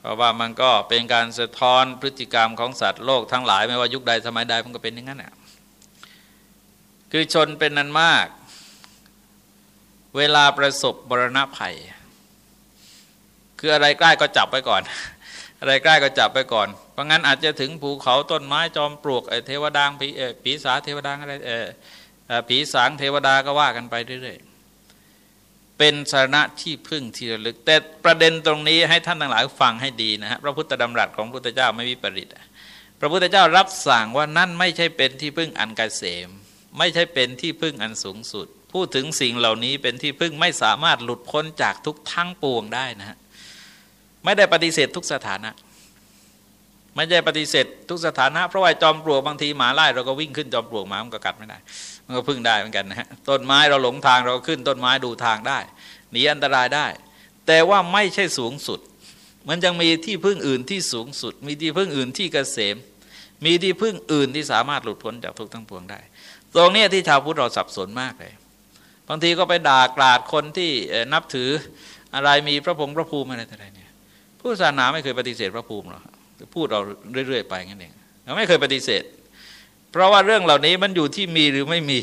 เพราะว่ามันก็เป็นการสะท้อนพฤติกรรมของสัตว์โลกทั้งหลายไม่ว่ายุคใดสมัยใดมันก็เป็นอย่างนั้นแหละคือชนเป็นนันมาก เวลาประสบบรณภัย คืออะไรใกล้ก็จับไปก่อน อะไรใกล้ก็จับไปก่อน เพราะงั้นอาจจะถึงภูเขาต้นไม้จอมปลวกไอเทวดางผีผีสาเทวดางอะไร ผีสางเทวดาก็ว่ากันไปเรื่อยๆ เป็นสาระที่พึ่งที่ระลึก แต่ประเด็นตรงนี้ให้ท่านทั้งหลายฟังให้ดีนะฮะพระพุทธดำรัสของพระพุทธเจ้าไม่มีปริตพระพุทธเจ้ารับสั่งว่านั่นไม่ใช่เป็นที่พึ่งอันกเกษม ไม่ใช่เป็นที่พึ่งอันสูงสุด พูดถึงสิ่งเหล่านี้เป็นที่พึ่งไม่สามารถหลุดพ้นจากทุกทั้งปวงได้นะฮะไม่ได้ปฏิเสธทุกสถานะไม่ใช่ปฏิเสธทุกสถานะเพราะว่าจอมปลวกบางทีหมาไล่เราก็วิ่งขึ้นจอมปลวกหมามันก็กัดไม่ได้ มันก็พึ่งได้เหมือนกันนะฮะต้นไม้เราหลงทางเราขึ้นต้นไม้ดูทางได้หนีอันตรายได้ แต่ว่าไม่ใช่สูงสุด มันยังมีที่พึ่งอื่นที่สูงสุด มีที่พึ่งอื่นที่เกษม มีที่พึ่งอื่นที่สามารถหลุดพ้นจากทุกทั้งปวงได้ ตรงนี้ที่ชาวพุทธเราสับสนมากเลยบางทีก็ไปด่ากราดคนที่นับถืออะไรมีพระพงพระภูมิอะไรต่างๆเนี่ยผู้ศาสนาไม่เคยปฏิเสธพระภูมิหรอกพูดเราเรื่อยๆไปงั้นเองเราไม่เคยปฏิเสธ เพราะว่าเรื่องเหล่านี้มันอยู่ที่มีหรือไม่มี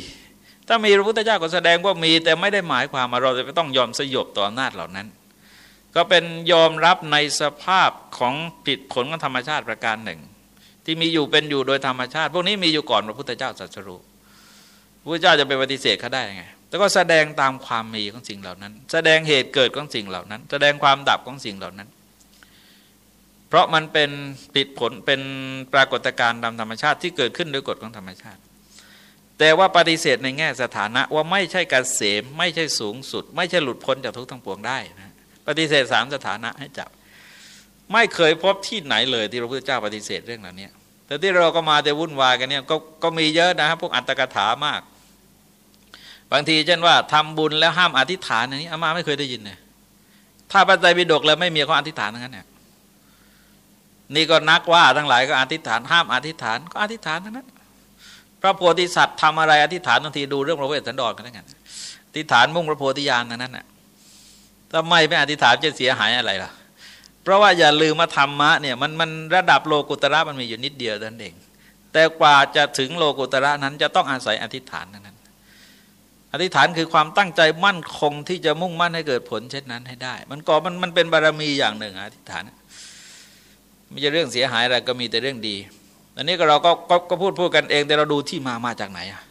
ถ้ามีพระพุทธเจ้าก็แสดงว่ามี แต่ไม่ได้หมายความว่าเราจะต้องยอมสยบต่ออำนาจเหล่านั้น ก็เป็นยอมรับในสภาพของผิดผลของธรรมชาติประการหนึ่ง ที่มีอยู่เป็นอยู่โดยธรรมชาติ พวกนี้มีอยู่ก่อนพระพุทธเจ้าสัจรู้พระเจ้าจะไปปฏิเสธเขาได้ยังไงแต่ก็แสดงตามความมีของสิ่งเหล่านั้น แสดงเหตุเกิดของสิ่งเหล่านั้น แสดงความดับของสิ่งเหล่านั้น เพราะมันเป็นปิดผลเป็นปรากฏการณ์ตามธรรมชาติที่เกิดขึ้นโดยกฎของธรรมชาติ แต่ว่าปฏิเสธในแง่สถานะว่าไม่ใช่การเสมไม่ใช่สูงสุด ไม่ใช่หลุดพ้นจากทุกทั้งปวงได้นะปฏิเสธสามสถานะให้จับ ไม่เคยพบที่ไหนเลยที่พระพุทธเจ้าปฏิเสธเรื่องเหล่านี้แต่ที่เราก็มาแต่วุ่นวายกันเนี่ยกก็มีเยอะนะครับพวกอัตตกถามาก บางทีเช่นว่าทำบุญแล้วห้ามอธิษฐานอย่างนี้อามาไม่เคยได้ยินเลยถ้าปัจจัยบิดกแล้วไม่มีข้ออธิษฐานทั้งนั้นเนี่ย นี่ก็นักว่าทั้งหลายก็อธิษฐานห้ามอธิษฐานก็อธิษฐานทั้งนั้น พระโพธิสัตว์ทำอะไรอธิษฐานบางทีดูเรื่องพระเวสสันดรกันทั้งนั้นอธิษฐานมุ่งพระโพธิญาณนั้นน่ะทำไมไม่อธิษฐานจะเสียหายอะไรล่ะ เพราะว่าอย่าลืมมาธรรมะเนี่ยมันมันระดับโลกุตระมันมีอยู่นิดเดียวนั่นเอง แต่กว่าจะถึงโลกุตระนั้นจะต้องอาศัยอธิษฐานนั้น อธิษฐานคือความตั้งใจมั่นคงที่จะมุ่งมั่นให้เกิดผลเช่นนั้นให้ได้ มันก็มันมันเป็นบารมีอย่างหนึ่งอธิษฐาน ไม่ใช่เรื่องเสียหายอะไรก็มีแต่เรื่องดีอันนี้ก็เราก็ก็พูดพูดกันเองแต่เราดูที่มามาจากไหนอะ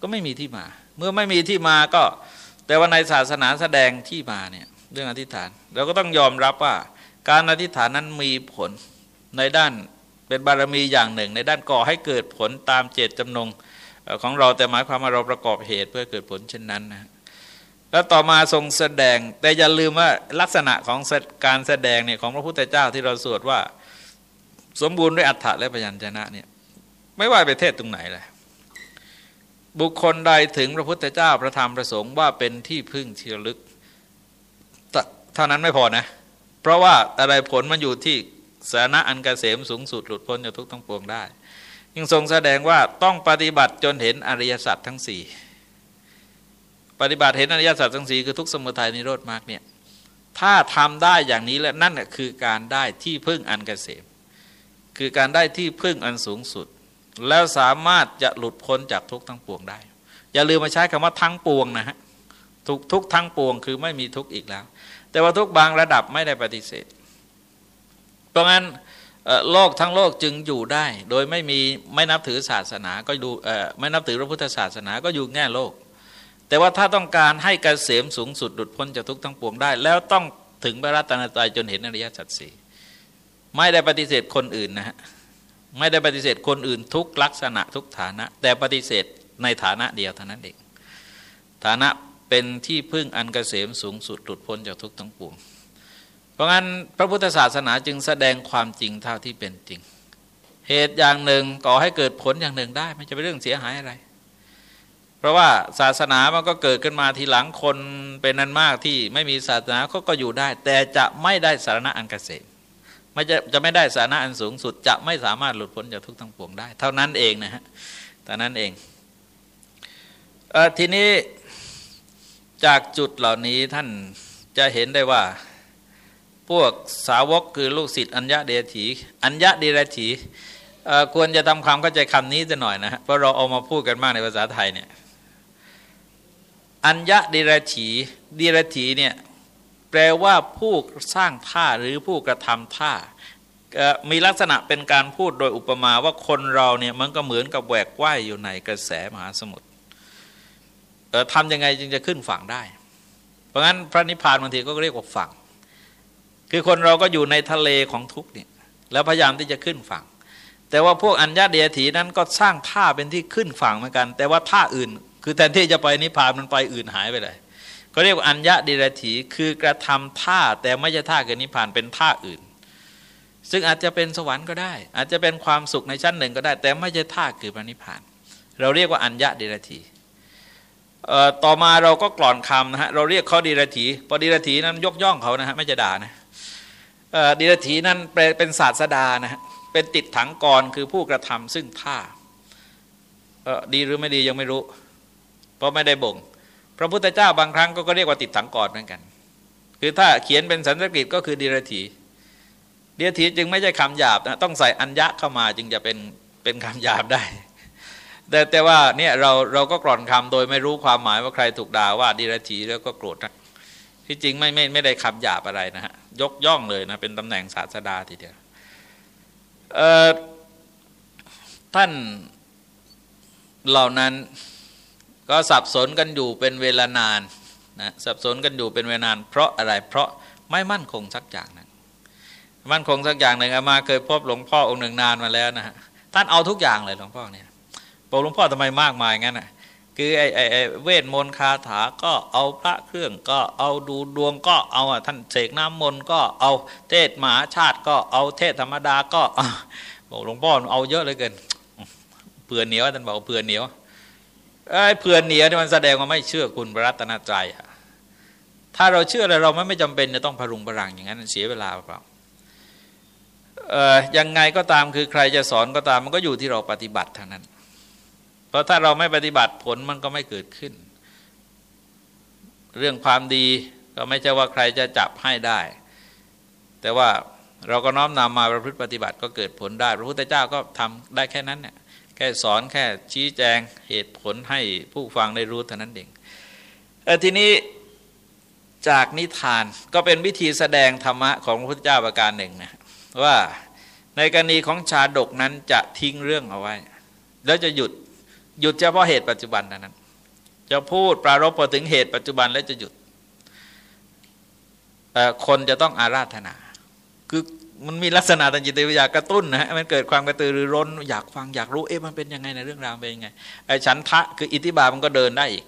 ก็ไม่มีที่มา เมื่อไม่มีที่มาก็ แต่ว่าในศาสนาแสดงที่มาเนี่ยเรื่องอธิษฐาน เราก็ต้องยอมรับว่า การอธิษฐานนั้นมีผลในด้านเป็นบารมีอย่างหนึ่ง ในด้านก่อให้เกิดผลตามเจตจำนงของเราแต่หมายความว่าเราประกอบเหตุเพื่อเกิดผลเช่นนั้นนะ แล้วต่อมาทรงแสดง แต่อย่าลืมว่าลักษณะของการแสดงเนี่ยของพระพุทธเจ้าที่เราสวดว่า สมบูรณ์ด้วยอัฏฐะและพยัญชนะเนี่ยไม่ว่าไปเทศตรงไหนเลยบุคคลใดถึงพระพุทธเจ้าพระธรรมประสงค์ว่าเป็นที่พึ่งที่ระลึกเท่านั้นไม่พอนะ เพราะว่าอะไรผลมันอยู่ที่สาระอันกเกษมสูงสุดหลุดพ้นจากทุกทั้งปวงได้ ยังทรงแสดงว่าต้องปฏิบัติจนเห็นอริยสัจทั้งสี่ ปฏิบัติเห็นอริยสัจทั้งสีคือทุกสมุทัยนิโรธมากเนี่ยถ้าทำได้อย่างนี้แล้วนั่นคือการได้ที่พึ่งอันกเกษม คือการได้ที่พึ่งอันสูงสุด แล้วสามารถจะหลุดพ้นจากทุกทั้งปวงได้ อย่าลืมมาใช้คำว่าทั้งปวงนะฮะทุกทุกทั้งปวงคือไม่มีทุกอีกแล้ว แต่ว่าทุกบางระดับไม่ได้ปฏิเสธ เพราะงั้นโลกทั้งโลกจึงอยู่ได้ โดยไม่มีไม่นับถือศาสนาก็ดูไม่นับถือพระพุทธศาสนาก็อยู่แง่โลก แต่ว่าถ้าต้องการให้กเกษมสูงสุดดุดพ้นจากทุกทั้งปวงได้ แล้วต้องถึงพระรัตนตรัยจนเห็นอริยสัจสี่ไม่ได้ปฏิเสธคนอื่นนะฮะไม่ได้ปฏิเสธคนอื่นทุกลักษณะทุกฐานะ แต่ปฏิเสธในฐานะเดียวเท่านั้นเองฐานะเป็นที่พึ่งอันกเกษมสูงสุดหลุดพ้นจากทุกทั้งปวง เพราะราะงั้นพระพุทธศาสนาจึงแสดงความจริงเท่าที่เป็นจริง เหตุอย่างหนึ่งก่อให้เกิดผลอย่างหนึ่งได้ไม่จะเป็นเรื่องเสียหายอะไร เพราะว่าศาสนามันก็เกิดขึ้นมาทีหลังคนเป็นนั้นมากที่ไม่มีศาสนาเขาก็อยู่ได้ แต่จะไม่ได้สาระอันเกษมไม่จะจะไม่ได้สาระอันสูงสุด จะไม่สามารถหลุดพ้นจากทุกทั้งปวงได้ เท่านั้นเองนะฮะแต่นั้นเองเออทีนี้จากจุดเหล่านี้ท่านจะเห็นได้ว่าพวกสาวกคือลูกศิษย์อัญญะเดถีอัญญะเดรถีควรจะทำความเข้าใจคำนี้จะหน่อยนะฮะเพราะเราเอามาพูดกันมากในภาษาไทยเนี่ย อัญญะเดรถีเดรถีเนี่ยแปลว่าผู้สร้างท่าหรือผู้กระทำท่ามีลักษณะเป็นการพูดโดยอุปมาว่าคนเราเนี่ยมันก็เหมือนกับแหวกว่ายอยู่ในกระแสมหาสมุทรทำยังไงจึงจะขึ้นฝั่งได้ เพราะงั้นพระนิพพานบางทีก็เรียกว่าฝั่ง คือคนเราก็อยู่ในทะเลของทุกเนี่ยแล้วพยายามที่จะขึ้นฝั่ง แต่ว่าพวกอัญญาเดียถีนั้นก็สร้างท่าเป็นที่ขึ้นฝั่งเหมือนกัน แต่ว่าท่าอื่น คือแทนที่จะไปนิพพานมันไปอื่นหายไปเลยก็เรียกว่าอัญญาเดียถีคือกระทำท่าแต่ไม่ใช่ท่าเกิดนิพพานเป็นท่าอื่น ซึ่งอาจจะเป็นสวรรค์ก็ได้ อาจจะเป็นความสุขในชั้นหนึ่งก็ได้ แต่ไม่ใช่ท่าเกิดนิพพาน เราเรียกว่าอัญญาเดียถีต่อมาเราก็กล่อนคำนะฮะเราเรียกเขาดีรถีพอดีรถีนั้นยกย่องเขานะฮะไม่จะด่านะดีรถีนั้นเป็นศาสดานะฮะเป็นติดถังกรคือผู้กระทำซึ่งท่าดีหรือไม่ดียังไม่รู้ เพราะไม่ได้บ่ง พระพุทธเจ้าบางครั้งก็เรียกว่าติดถังกรเหมือนกัน คือถ้าเขียนเป็นสันสกฤตก็คือดีรถีดีรถีจึงไม่ใช่คำหยาบนะต้องใส่อัญญะเข้ามาจึงจะเป็นเป็นคำหยาบได้ แต่แต่ว่าเนี่ยเราเราก็กร่อนคำโดยไม่รู้ความหมายว่าใครถูกด่าว่าดีรถีแล้วก็โกรธนะที่จริงไม่ไม่ไม่ได้คำหยาบอะไรนะฮะยกย่องเลยนะเป็นตำแหน่งศาสดาทีเดียวท่านเหล่านั้น ก็สับสนกันอยู่เป็นเวลานานนะสับสนกันอยู่เป็นเวลานาน เพราะอะไรเพราะไม่มั่นคงสักอย่างนึงมั่นคงสักอย่างหนึ่งอามาเคยพบหลวงพ่อองค์หนึ่งนานมาแล้วนะฮะท่านเอาทุกอย่างเลยหลวงพ่อเนี่ยบอกหลวงพ่อทำไมมากมายงั้นอะคือไอ้ไอ้ไอเวทมนต์คาถาก็เอาพระเครื่องก็เอาดูดวงก็เอาท่านเสกน้ำมนต์ก็เอาเทศมหาชาติก็เอาเทศธรรมดาก็บอกหลวงพ่อเอาเยอะเลยเกินเผื่อเหนียวท่านบอกเผื่อเหนียว ไอ้เผื่อเหนียวนี่มันแสดงว่าไม่เชื่อคุณพระรัตนตรัยถ้าเราเชื่ออะไรเราไม่ไม่จำเป็นจะต้องพรุงพรังอย่างนั้นเสียเวลาเปล่าเอ่อยังไงก็ตามคือใครจะสอนก็ตามมันก็อยู่ที่เราปฏิบัติเท่านั้น เพราะถ้าเราไม่ปฏิบัติผลมันก็ไม่เกิดขึ้น เรื่องความดีก็ไม่ใช่ว่าใครจะจับให้ได้ แต่ว่าเราก็น้อมนำมาประพฤติปฏิบัติก็เกิดผลได้ พระพุทธเจ้าก็ทำได้แค่นั้นเนี่ย ค่สอนแค่ชี้แจงเหตุผลให้ผู้ฟังได้รู้เท่านั้นเองทีนี้จากนิทานก็เป็นวิธีแสดงธรรมะของพระพุทธเจ้าประการหนึ่งนะว่าในกรณีของชาดกนั้นจะทิ้งเรื่องเอาไว้ แล้วจะหยุดหยุดเฉพาะเหตุปัจจุบันนั้น จะพูดปรารบพอถึงเหตุปัจจุบันแล้วจะหยุดคนจะต้องอาราธนา คือมันมีลักษณะทางจิตวิทยากระตุ้นนะฮะมันเกิดความกระตือรือร้น อยากฟังอยากรู้เอ๊ะมันเป็นยังไงในเรื่องราวเป็นยังไงไอ้ฉันทะคืออิทธิบาทมันก็เดินได้อีก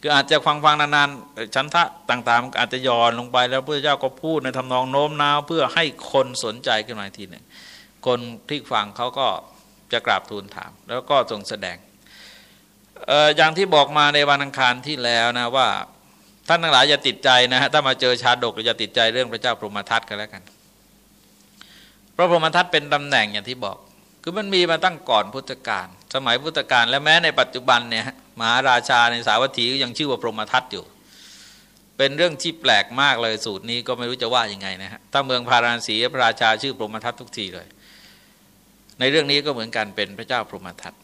คืออาจจะฟังฟังนานๆฉันทะต่างๆ อาจจะย่อนลงไปแล้วพระเจ้าก็พูดในทำนองโน้มน้าวเพื่อให้คนสนใจขึ้นมาทีหนึ่งคนที่ฟังเขาก็จะกราบทูลถาม แล้วก็ทรงแสดงอย่างที่บอกมาในวันอังคารที่แล้วนะว่าท่านทั้งหลายอย่าติดใจนะฮะถ้ามาเจอชาดกอย่าติดใจเรื่องพระเจ้าพรหมทัตกันแล้วกัน พระพรหมทัตเป็นตำแหน่งอย่างที่บอก คือมันมีมาตั้งก่อนพุทธกาลสมัยพุทธกาลและแม้ในปัจจุบันเนี่ยมหาราชาในสาวัตถีก็ยังชื่อว่าพรหมทัตอยู่ เป็นเรื่องที่แปลกมากเลยสูตรนี้ก็ไม่รู้จะว่ายังไงนะฮะถ้าเมืองพาราณสีพระราชาชื่อพรหมทัตทุกทีเลย ในเรื่องนี้ก็เหมือนกันเป็นพระเจ้าพรหมทัต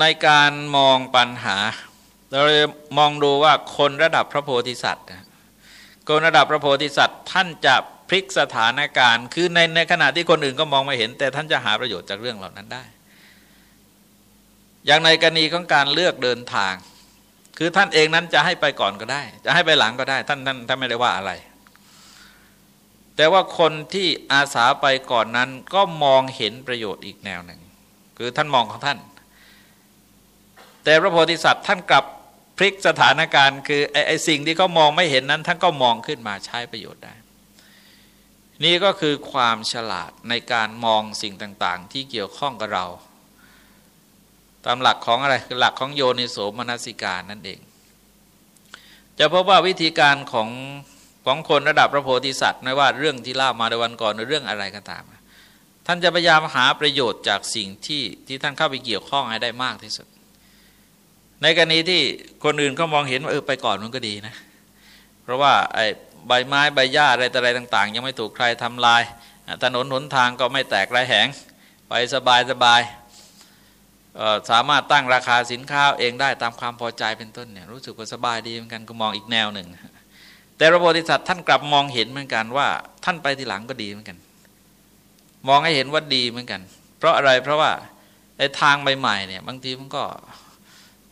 ในการมองปัญหา เรามองดูว่าคนระดับพระโพธิสัตว์คนระดับพระโพธิสัตว์ท่านจะ ลิกสถานการณ์ คือในในขณะที่คนอื่นก็มองไม่เห็น แต่ท่านจะหาประโยชน์จากเรื่องเหล่านั้นได้ อย่างในกรณีของการเลือกเดินทาง คือท่านเองนั้นจะให้ไปก่อนก็ได้ จะให้ไปหลังก็ได้ ท่านท่านท่านไม่ได้ว่าอะไร แต่ว่าคนที่อาสาไปก่อนนั้นก็มองเห็นประโยชน์อีกแนวหนึ่ง คือท่านมองของท่าน แต่พระโพธิสัตว์ท่านกลับพลิกสถานการณ์คือไอ้ไอสิ่งที่เขามองไม่เห็นนั้นท่านก็มองขึ้นมาใช้ประโยชน์ได้ นี่ก็คือความฉลาดในการมองสิ่งต่าง ๆ ที่เกี่ยวข้องกับเรา ตามหลักของอะไรคือหลักของโยนิโสมนสิการนั่นเอง จะพบว่าวิธีการของของคนระดับพระโพธิสัตว์ไม่ว่าเรื่องที่เล่ามาในวันก่อนหรือเรื่องอะไรก็ตาม ท่านจะพยายามหาประโยชน์จากสิ่งที่ที่ท่านเข้าไปเกี่ยวข้องให้ได้มากที่สุด ในกรณีที่คนอื่นเขามองเห็นว่าเออไปก่อนมันก็ดีนะ เพราะว่าไอ้ ใบไม้ใบหญ้าอะไรต่อะไรต่าง ๆ ยังไม่ถูกใครทำลาย ถนนหนทางก็ไม่แตกไรแหง ไปสบายสบายสามารถตั้งราคาสินค้าเองได้ตามความพอใจเป็นต้นเนี่ยรู้สึกว่าสบายดีเหมือนกันก็มองอีกแนวหนึ่ง แต่พระโพธิสัตว์ท่านกลับมองเห็นเหมือนกันว่า ท่านไปทีหลังก็ดีเหมือนกัน มองให้เห็นว่าดีเหมือนกัน เพราะอะไรเพราะว่าไอ้ทางใหม่ๆเนี่ยบางทีมันก็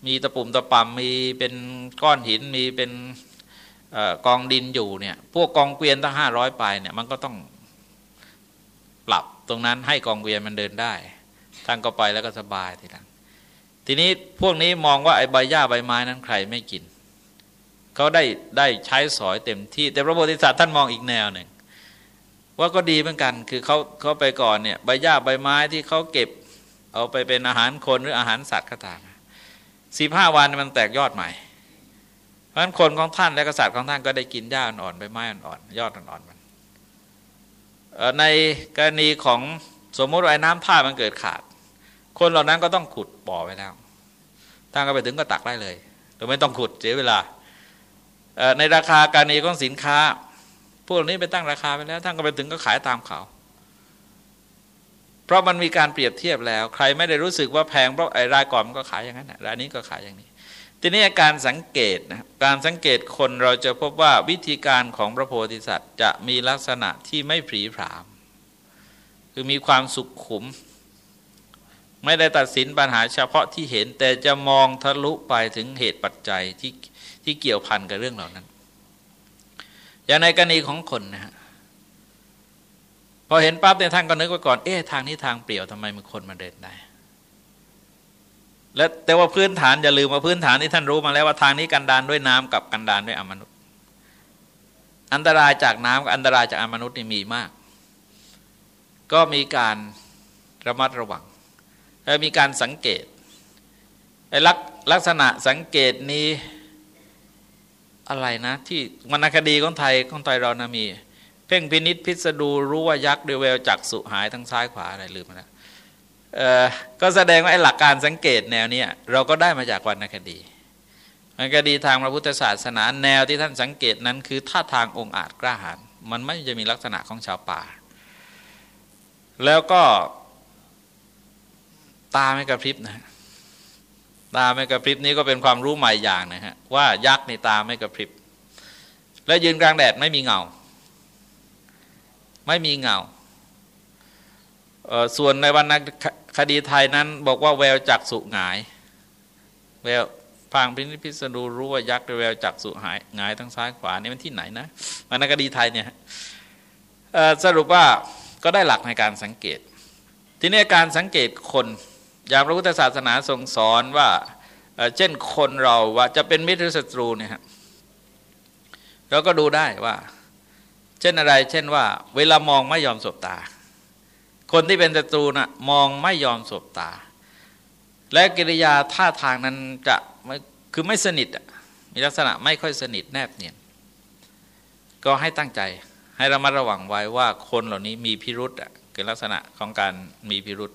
มีตะปุ่มตะป่ำมีเป็นก้อนหินมีเป็น กองดินอยู่เนี่ยพวกกองเกวียนตั้งห้าร้อยไปเนี่ยมันก็ต้องปรับตรงนั้นให้กองเกวียนมันเดินได้ท่านก็ไปแล้วก็สบายทีหลังทีนี้พวกนี้มองว่าไอ้ใบหญ้าใบไม้นั้นใครไม่กินเขาได้ได้ใช้สอยเต็มที่ แต่พระโพธิสัตว์ท่านมองอีกแนวหนึ่งว่าก็ดีเหมือนกัน คือเขาเขาไปก่อนเนี่ยใบหญ้าใบไม้ที่เขาเก็บเอาไปเป็นอาหารคนหรืออาหารสัตว์ก็ตามสิบห้าวันมันแตกยอดใหม่ เพราะฉะนั้นคนของท่านและกษัตริย์ของท่านก็ได้กินหญ้าอ่อนใบไม้อ่อนๆยอดอ่อนๆมันในกรณีของสมมติว่าน้ำท่ามันเกิดขาด คนเหล่านั้นก็ต้องขุดบ่อไว้แล้วท่านก็ไปถึงก็ตักได้เลยโดยไม่ต้องขุดเสียเวลาในราคาการนีของสินค้าพวกนี้ไปตั้งราคาไปแล้วท่านก็ไปถึงก็ขายตามเขา เพราะมันมีการเปรียบเทียบแล้ว ใครไม่ได้รู้สึกว่าแพงเพราะไอ้รายก่อนมันก็ขายอย่างนั้นรายนี้ก็ขายอย่างนี้ ทีนี้การสังเกตนะการสังเกตคนเราจะพบว่าวิธีการของพระโพธิสัตว์จะมีลักษณะที่ไม่ผีผาม คือมีความสุขขุม ไม่ได้ตัดสินปัญหาเฉพาะที่เห็น แต่จะมองทะลุไปถึงเหตุปัจจัยที่ที่เกี่ยวพันกับเรื่องเหล่านั้น อย่างในกรณีของคนนะฮะพอเห็นปั๊บเนี่ยท่านก็นึกไว้ก่อน เอ๊ะทางนี้ทางเปลี่ยวทำไมมันคนมาเดินได้ และแต่ว่าพื้นฐานอย่าลืมว่าพื้นฐานที่ท่านรู้มาแล้วว่าทางนี้กันดานด้วยน้ำกับกันดานด้วยอมนุษย์ อันตรายจากน้ำกับอันตรายจากอมนุษย์นี่มีมาก ก็มีการระมัดระวังและมีการสังเกตไอ้ลักษณะสังเกตนี้อะไรนะ ที่วรรณคดีของไทยของไทยเรานะมี เพ่งพินิษพิสดูรู้ว่ายักษ์ด้วยแววจักสุหายทั้งซ้ายขวาอะไรลืมไปแล้ว ก็แสดงว่าไอ้หลักการสังเกตแนวเนี้ยเราก็ได้มาจากวรรณคดีวรรณคดีทางพระพุทธศาสนาแนวที่ท่านสังเกตนั้น คือท่าทางองค์อาจกล้าหาญมันไม่จะมีลักษณะของชาวป่า แล้วก็ตาไม่กระพริบนะ ตาไม่กระพริบนี้ก็เป็นความรู้ใหม่อย่างนะฮะว่ายักษ์ในตาไม่กระพริบ และยืนกลางแดดไม่มีเงา ไม่มีเงาส่วนในวรรณ คดีไทยนั้นบอกว่าแววจักสุหงาย แววพังพินิพิสดูรู้ว่ายักษ์แววจักสุหายหงายทั้งซ้ายขวานี่มันที่ไหนนะวรรณคดีไทยเนี่ยสรุปว่าก็ได้หลักในการสังเกต ทีนี้การสังเกตคนอย่างพระพุทธศาสนาทรงสอนว่าเช่นคนเราว่าจะเป็นมิตรหรือศัตรูเนี่ยเราก็ดูได้ว่า เช่นอะไร เช่นว่า เวลามองไม่ยอมสบตา คนที่เป็นศัตรูนะ่ะมองไม่ยอมสบตา และกิริยาท่าทางนั้นจะไม่คือไม่สนิทมีลักษณะไม่ค่อยสนิทแนบเนียนก็ให้ตั้งใจให้ระมัดระวังไว้ว่าคนเหล่านี้มีพิรุษคือลักษณะของการมีพิรุษ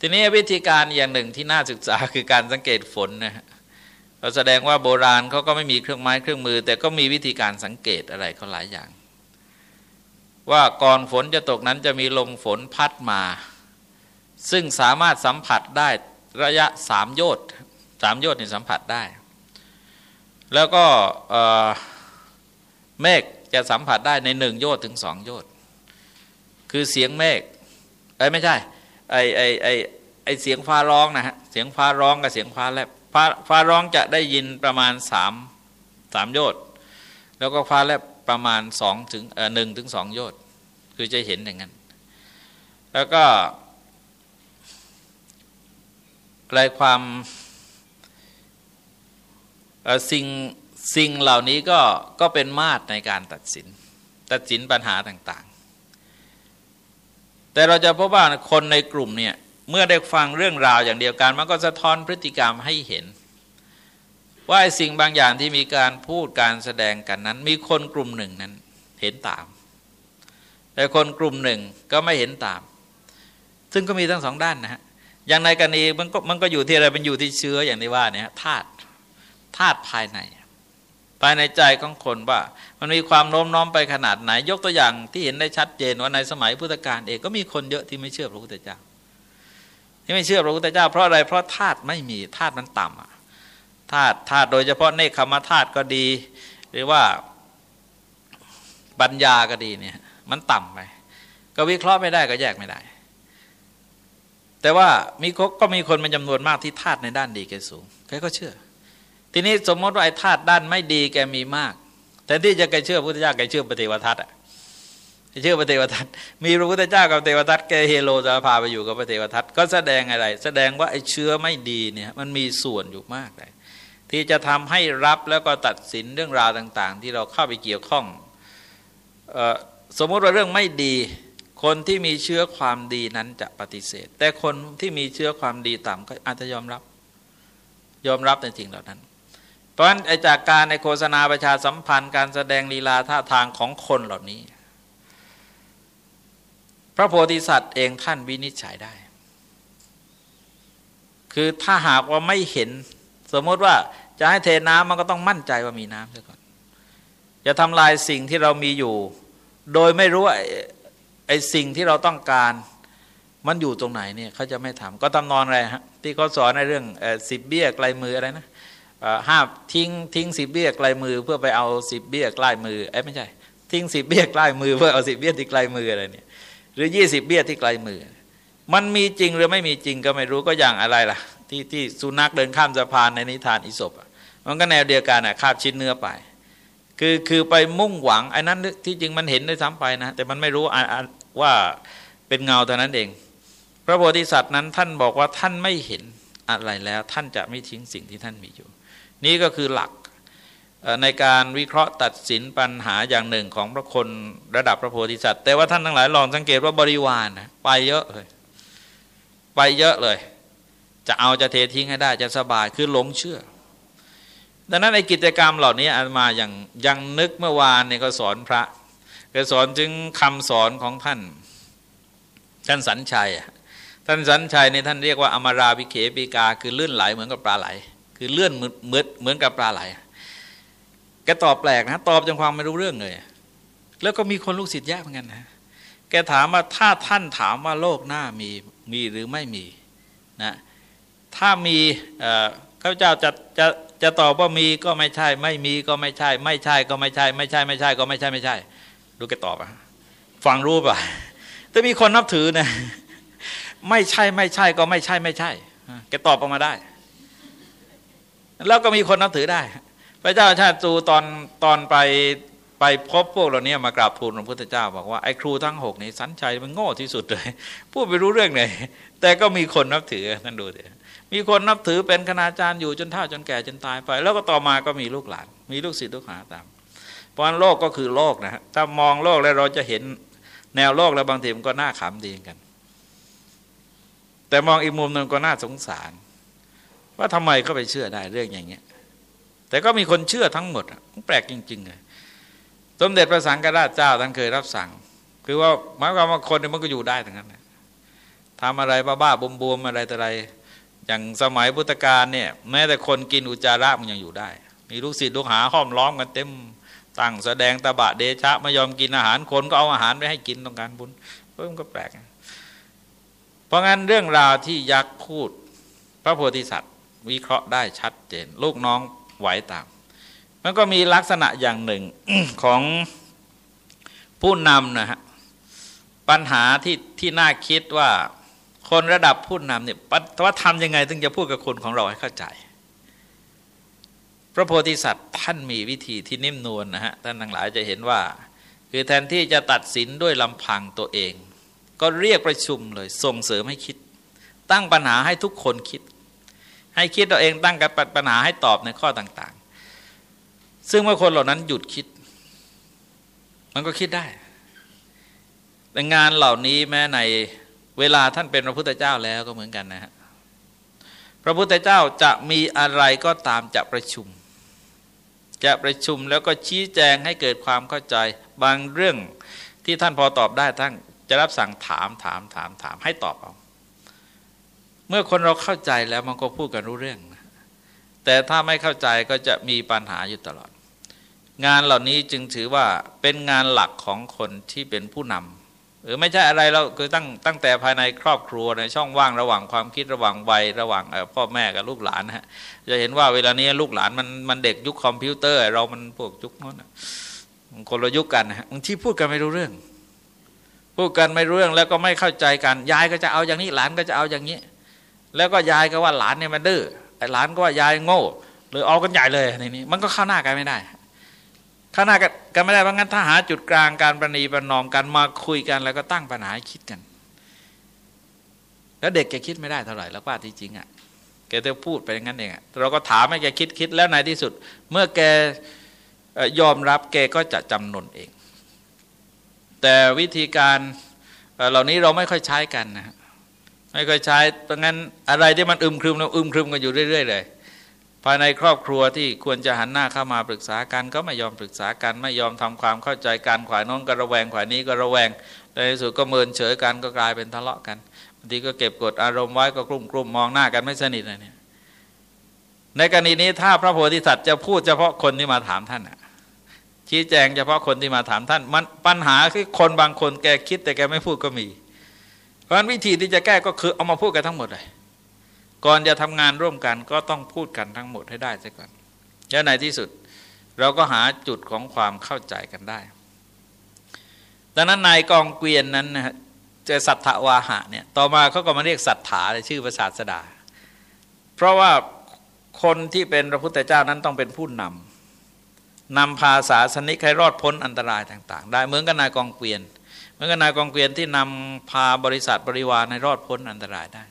ทีนี้วิธีการอย่างหนึ่งที่น่าศึกษาคือการสังเกตฝนนะฮะเราแสดงว่าโบราณเขาก็ไม่มีเครื่องไม้เครื่องมือ แต่ก็มีวิธีการสังเกตอะไรเขาหลายอย่าง ว่าก่อนฝนจะตกนั้นจะมีลมฝนพัดมา ซึ่งสามารถสัมผัสได้ระยะสามโยชน์สามโยชน์นี่สัมผัสได้ แล้วก็เมฆจะสัมผัสได้ในหนึ่งโยชน์ถึงสองโยชน์คือเสียงเมฆไอ้ไม่ใช่ไอไอไอไอเสียงฟ้าร้องนะฮะเสียงฟ้าร้องกับเสียงฟ้าแลบฟ้าฟ้าร้องจะได้ยินประมาณสามสามโยชน์แล้วก็ฟ้าแลบ ประมาณสองถึงเออหนึ่งถึงสองโยชน์คือจะเห็นอย่างนั้น แล้วก็อะไรความสิ่งสิ่งเหล่านี้ก็ก็เป็นมาตรในการตัดสิน ตัดสินปัญหาต่างๆ แต่เราจะพบว่าคนในกลุ่มเนี่ยเมื่อได้ฟังเรื่องราวอย่างเดียวกัน มันก็สะท้อนพฤติกรรมให้เห็น ว่าสิ่งบางอย่างที่มีการพูดการแสดงกันนั้น มีคนกลุ่มหนึ่งนั้นเห็นตาม แต่คนกลุ่มหนึ่งก็ไม่เห็นตาม ซึ่งก็มีทั้งสองด้านนะฮะอย่างในกรณีมันก็มันก็อยู่ที่อะไรมันอยู่ที่เชื้ออย่างที่ว่าเนี่ยธาตุธาตุภายใน ภายในใจของคนว่า มันมีความโน้มน้อมไปขนาดไหน ยกตัวอย่างที่เห็นได้ชัดเจนว่าในสมัยพุทธกาลเองก็มีคนเยอะที่ไม่เชื่อพระพุทธเจ้าที่ไม่เชื่อพระพุทธเจ้าเพราะอะไรเพราะธาตุไม่มีธาตุมันต่ำอะ ธาตุธาตุโดยเฉพาะเนคขมธาตุก็ดี หรือว่าปัญญาก็ดีเนี่ยมันต่ำไปก็วิเคราะห์ไม่ได้ก็แยกไม่ได้ แต่ว่ามีก็มีคนเป็นจำนวนมากที่ธาตุในด้านดีแกสูงใครก็เชื่อ ทีนี้สมมติว่าไอ้ธาตุด้านไม่ดีแกมีมากแต่ที่จะแกเชื่อพระพุทธเจ้าแกเชื่อปฏิวัติทัตอะเชื่อพระเทวทัตมีพระพุทธเจ้ากับเทวทัตแกเฮโลจะพาไปอยู่กับพระเทวทัตก็แสดงอะไร แสดงว่าไอ้เชื้อไม่ดีเนี่ยมันมีส่วนอยู่มากเลย ที่จะทำให้รับแล้วก็ตัดสินเรื่องราวต่าง ๆ ที่เราเข้าไปเกี่ยวข้องสมมติว่าเรื่องไม่ดี คนที่มีเชื้อความดีนั้นจะปฏิเสธ แต่คนที่มีเชื้อความดีต่ำก็อาจจะยอมรับ ยอมรับในสิ่งเหล่านั้น เพราะฉะนั้นจากการในโฆษณาประชาสัมพันธ์ การแสดงลีลาท่าทางของคนเหล่านี้ พระโพธิสัตว์เองท่านวินิจฉัยได้ คือถ้าหากว่าไม่เห็น สมมติว่าจะให้เทน้ำมันก็ต้องมั่นใจว่ามีน้ำซะก่อนจะทำลายสิ่งที่เรามีอยู่ โดยไม่รู้ว่าไอ้สิ่งที่เราต้องการมันอยู่ตรงไหนเนี่ยเขาจะไม่ทำก็ทำนอนอะไรฮะที่เขาสอนในเรื่องสิบเบี้ยไกลมืออะไรนะห้าทิ้งทิ้งสิบเบี้ยไกลมือเพื่อไปเอาสิบเบี้ยใกล้มือไอ้ไม่ใช่ ทิ้งสิบเบี้ยใกล้มือเพื่อเอาสิบเบี้ยที่ไกลมืออะไรเนี่ยหรือยี่สิบเบี้ยที่ไกลมือ มันมีจริงหรือไม่มีจริงก็ไม่รู้ก็อย่างอะไรล่ะ ที่ที่สุนัขเดินข้ามสะพานในนิทานอิศบมันก็แนวเดียวกันอะคาบชิ้นเนื้อไป คือคือไปมุ่งหวังไอ้นั้นที่จริงมันเห็นได้ซ้ำไปนะแต่มันไม่รู้ว่าเป็นเงาเท่านั้นเอง พระโพธิสัตว์นั้นท่านบอกว่าท่านไม่เห็นอะไรแล้ว ท่านจะไม่ทิ้งสิ่งที่ท่านมีอยู่ นี่ก็คือหลักในการวิเคราะห์ตัดสินปัญหาอย่างหนึ่งของพระคนระดับพระโพธิสัตว์ แต่ว่าท่านทั้งหลายลองสังเกตว่าบริวารนะไปเยอะเลย ไปเยอะเลย จะเอาจะเททิ้งให้ได้จะสบายคือหลงเชื่อ ดังนั้นในกิจกรรมเหล่านี้อามาอย่างยังนึกเมื่อวานเนี่ยก็สอนพระก็สอนจึงคำสอนของท่าน ท่านสัญชัยท่านสัญชัยในท่านเรียกว่าอมาราวิเคปิกา คือเลื่อนไหลเหมือนกับปลาไหล คือเลื่อนเหมือนเหมือนกับปลาไหลแกตอบแปลกนะตอบจนความไม่รู้เรื่องเลย แล้วก็มีคนลูกศิษย์แยกเหมือนกันนะแกถามว่าถ้าท่านถามว่าโลกหน้ามีมีหรือไม่มีนะ ถ้ามีข้าพเจ้าจะจะจะตอบว่ามีก็ไม่ใช่ ไม่มีก็ไม่ใช่ ไม่ใช่ก็ไม่ใช่ ไม่ใช่ไม่ใช่ก็ไม่ใช่ไม่ใช่ดูแกตอบอะฟังรู้ป่ะแต่มีคนนับถือนะไม่ใช่ไม่ใช่ก็ไม่ใช่ไม่ใช่แกตอบออกมาได้ แล้วก็มีคนนับถือได้ พระเจ้าชาติจูตอนตอนไปไปพบพวกเราเนี้ยมากราบทูลพระพุทธเจ้า บอกว่าไอ้ครูทั้งหกนี่สันชัยมันโง่ที่สุดเลยพูดไปรู้เรื่องเลยแต่ก็มีคนนับถือนั่นดูเถอะ มีคนนับถือเป็นคณาจารย์อยู่จนเฒ่าจนแก่จนตายไป แล้วก็ต่อมาก็มีลูกหลาน มีลูกศิษย์ลูกหาตามเพราะโลกก็คือโลกนะฮะถ้ามองโลกแล้วเราจะเห็นแนวโลกแล้วบางทีมันก็น่าขำดีกัน แต่มองอีกมุมหนึ่งก็น่าสงสาร ว่าทำไมเขาไปเชื่อได้เรื่องอย่างเงี้ย แต่ก็มีคนเชื่อทั้งหมดแปลกจริงๆเลยสมเด็จพระสังฆราชเจ้าท่านเคยรับสั่ง คือว่าหมายความว่าคนมันก็อยู่ได้ทั้งนั้นทำอะไรบ้าๆบวมๆอะไรแต่อะไร อย่างสมัยพุทธกาลเนี่ยแม้แต่คนกินอุจจาระมันยังอยู่ได้ มีลูกศิษย์ลูกหาห้อมล้อมกันเต็มตั้งแสดงตบะเดชะไม่ยอมกินอาหารคนก็เอาอาหารไปให้กินต้องการบุญเพิ่มก็แปลก เพราะงั้นเรื่องราวที่ยักษ์พูดพระโพธิสัตว์ วิเคราะห์ได้ชัดเจน ลูกน้องไหวตาม มันก็มีลักษณะอย่างหนึ่งของผู้นำนะฮะปัญหาที่ที่น่าคิดว่า คนระดับผู้นำเนี่ยว่าทำยังไงถึงจะพูดกับคนของเราให้เข้าใจ พระโพธิสัตว์ท่านมีวิธีที่นิ่มนวลนนะฮะท่านทั้งหลายจะเห็นว่า คือแทนที่จะตัดสินด้วยลำพังตัวเอง ก็เรียกประชุมเลยส่งเสริมให้คิด ตั้งปัญหาให้ทุกคนคิด ให้คิดตัวเองตั้งกับปัญหาให้ตอบในข้อต่างๆ ซึ่งเมื่อคนเหล่านั้นหยุดคิด มันก็คิดได้แต่งานเหล่านี้แม้ใน เวลาท่านเป็นพระพุทธเจ้าแล้วก็เหมือนกันนะฮะพระพุทธเจ้าจะมีอะไรก็ตามจะประชุม จะประชุมแล้วก็ชี้แจงให้เกิดความเข้าใจ บางเรื่องที่ท่านพอตอบได้ท่านจะรับสั่งถามถามถามถามให้ตอบเอาเมื่อคนเราเข้าใจแล้วมันก็พูดกันรู้เรื่อง แต่ถ้าไม่เข้าใจก็จะมีปัญหาอยู่ตลอด งานเหล่านี้จึงถือว่าเป็นงานหลักของคนที่เป็นผู้นำ หรือไม่ใช่อะไรเราคือตั้งตั้งแต่ภายในครอบครัวในช่องว่างระหว่างความคิดระหว่างวัยระหว่างพ่อแม่กับลูกหลานฮะจะเห็นว่าเวลานี้ลูกหลานมันมันเด็กยุคคอมพิวเตอร์ เรามันพวกยุคนั้นคนละยุคกันฮะบางทีพูดกันไม่รู้เรื่อง พูดกันไม่รู้เรื่องแล้วก็ไม่เข้าใจกันยายก็จะเอาอย่างนี้หลานก็จะเอาอย่างนี้ แล้วก็ยายก็ว่าหลานเนี่ยมันดื้อไอ้หลานก็ว่ายายโง่ หรือเอากันใหญ่เลยในนี้ มันก็เข้าหน้ากันไม่ได้ ข้าหน้ากันไม่ได้เพราะงั้นถ้าหาจุดกลางการประนีประนอมกันมาคุยกันแล้วก็ตั้งปัญหาคิดกัน แล้วเด็กแกคิดไม่ได้เท่าไหร่แล้วว่าที่จริงอะแกจะพูดไปอย่างนั้นเองอะเราก็ถามให้แกคิดคิดแล้วในที่สุด เมื่อแกยอมรับแกก็จะจำนนเอง แต่วิธีการเหล่านี้เราไม่ค่อยใช้กันนะไม่เคยใช้เพราะงั้นอะไรที่มันอึมครึมเราอึมครึมกันอยู่เรื่อยๆเลย ภายในครอบครัวที่ควรจะหันหน้าเข้ามาปรึกษากันก็ไม่ยอมปรึกษากัน ไม่ยอมทำความเข้าใจกันขวายน้องก็ระแวงขวายนี้ก็ระแวงในที่สุดก็เมินเฉยกันก็กลายเป็นทะเลาะกันบางทีก็เก็บกดอารมณ์ไว้ก็กลุ่มกลุ่มมองหน้ากันไม่สนิทเลยเนี่ยในกรณีนี้ถ้าพระโพธิสัตว์จะพูดเฉพาะคนที่มาถามท่านชี้แจงเฉพาะคนที่มาถามท่านมันปัญหาคือคนบางคนแกคิดแต่แกไม่พูดก็มี เพราะฉะนั้นวิธีที่จะแก้ก็คือเอามาพูดกันทั้งหมดเลย ก่อนจะทำงานร่วมกันก็ต้องพูดกันทั้งหมดให้ได้ซะก่อนแล้วในที่สุดเราก็หาจุดของความเข้าใจกันได้ ดังนั้นนายกองเกวียนนั้นนะจะสัทธวาหะเนี่ยต่อมาเขาก็มาเรียกสัทธาชื่อภาษาสดา เพราะว่าคนที่เป็นพระพุทธเจ้านั้นต้องเป็นผู้นำนำพาศาสนิกให้รอดพ้นอันตรายต่าง ๆ ได้เหมือนกับนายกองเกวียน เหมื่อกนายกองเกวียนที่นำพาบริษัทบริวารให้รอดพ้นอันตรายได้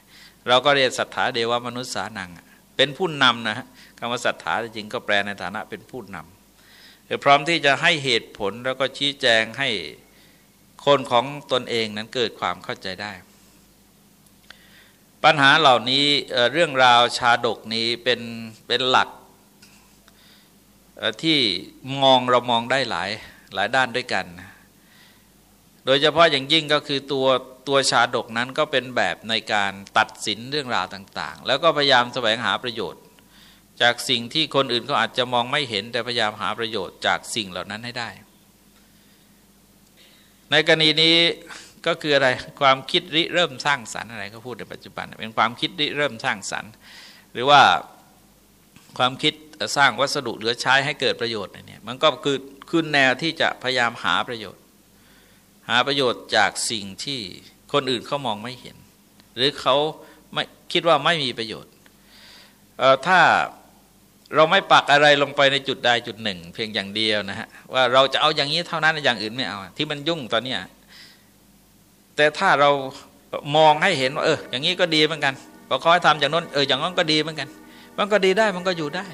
เราก็เรียกสัทธาเดวมนุษย์สานัง เป็นผู้นำนะฮะคำว่าสัทธาจริงก็แปลในฐานะเป็นผู้นำคือพร้อมที่จะให้เหตุผลแล้วก็ชี้แจงให้คนของตนเองนั้นเกิดความเข้าใจได้ ปัญหาเหล่านี้เรื่องราวชาดกนี้เป็นเป็นหลักที่มองเรามองได้หลายหลายด้านด้วยกันนะ โดยเฉพาะอย่างยิ่งก็คือตัวตัวชาดกนั้นก็เป็นแบบในการตัดสินเรื่องราวต่าง ๆ แล้วก็พยายามแสวงหาประโยชน์ จากสิ่งที่คนอื่นเขาอาจจะมองไม่เห็นแต่พยายามหาประโยชน์จากสิ่งเหล่านั้นให้ได้ ในกรณีนี้ก็คืออะไรความคิดริเริ่มสร้างสรรค์อะไรเขาพูดในปัจจุบัน เป็นความคิดริเริ่มสร้างสรรค์ หรือว่าความคิดสร้างวัสดุเหลือใช้ให้เกิดประโยชน์เนี่ยมันก็คือคือแนวที่จะพยายามหาประโยชน์ หาประโยชน์จากสิ่งที่คนอื่นเขามองไม่เห็น หรือเขาไม่คิดว่าไม่มีประโยชน์ถ้าเราไม่ปักอะไรลงไปในจุดใดจุดหนึ่ง เพียงอย่างเดียวนะฮะว่าเราจะเอาอย่างนี้เท่านั้นอย่างอื่นไม่เอา ที่มันยุ่งตอนนี้แต่ถ้าเรามองให้เห็นว่าเอออย่างนี้ก็ดีเหมือนกันพอเขาให้ทำอย่างนั้นเอออย่างนั้นก็ดีเหมือนกัน มันก็ดีได้มันก็อยู่ได้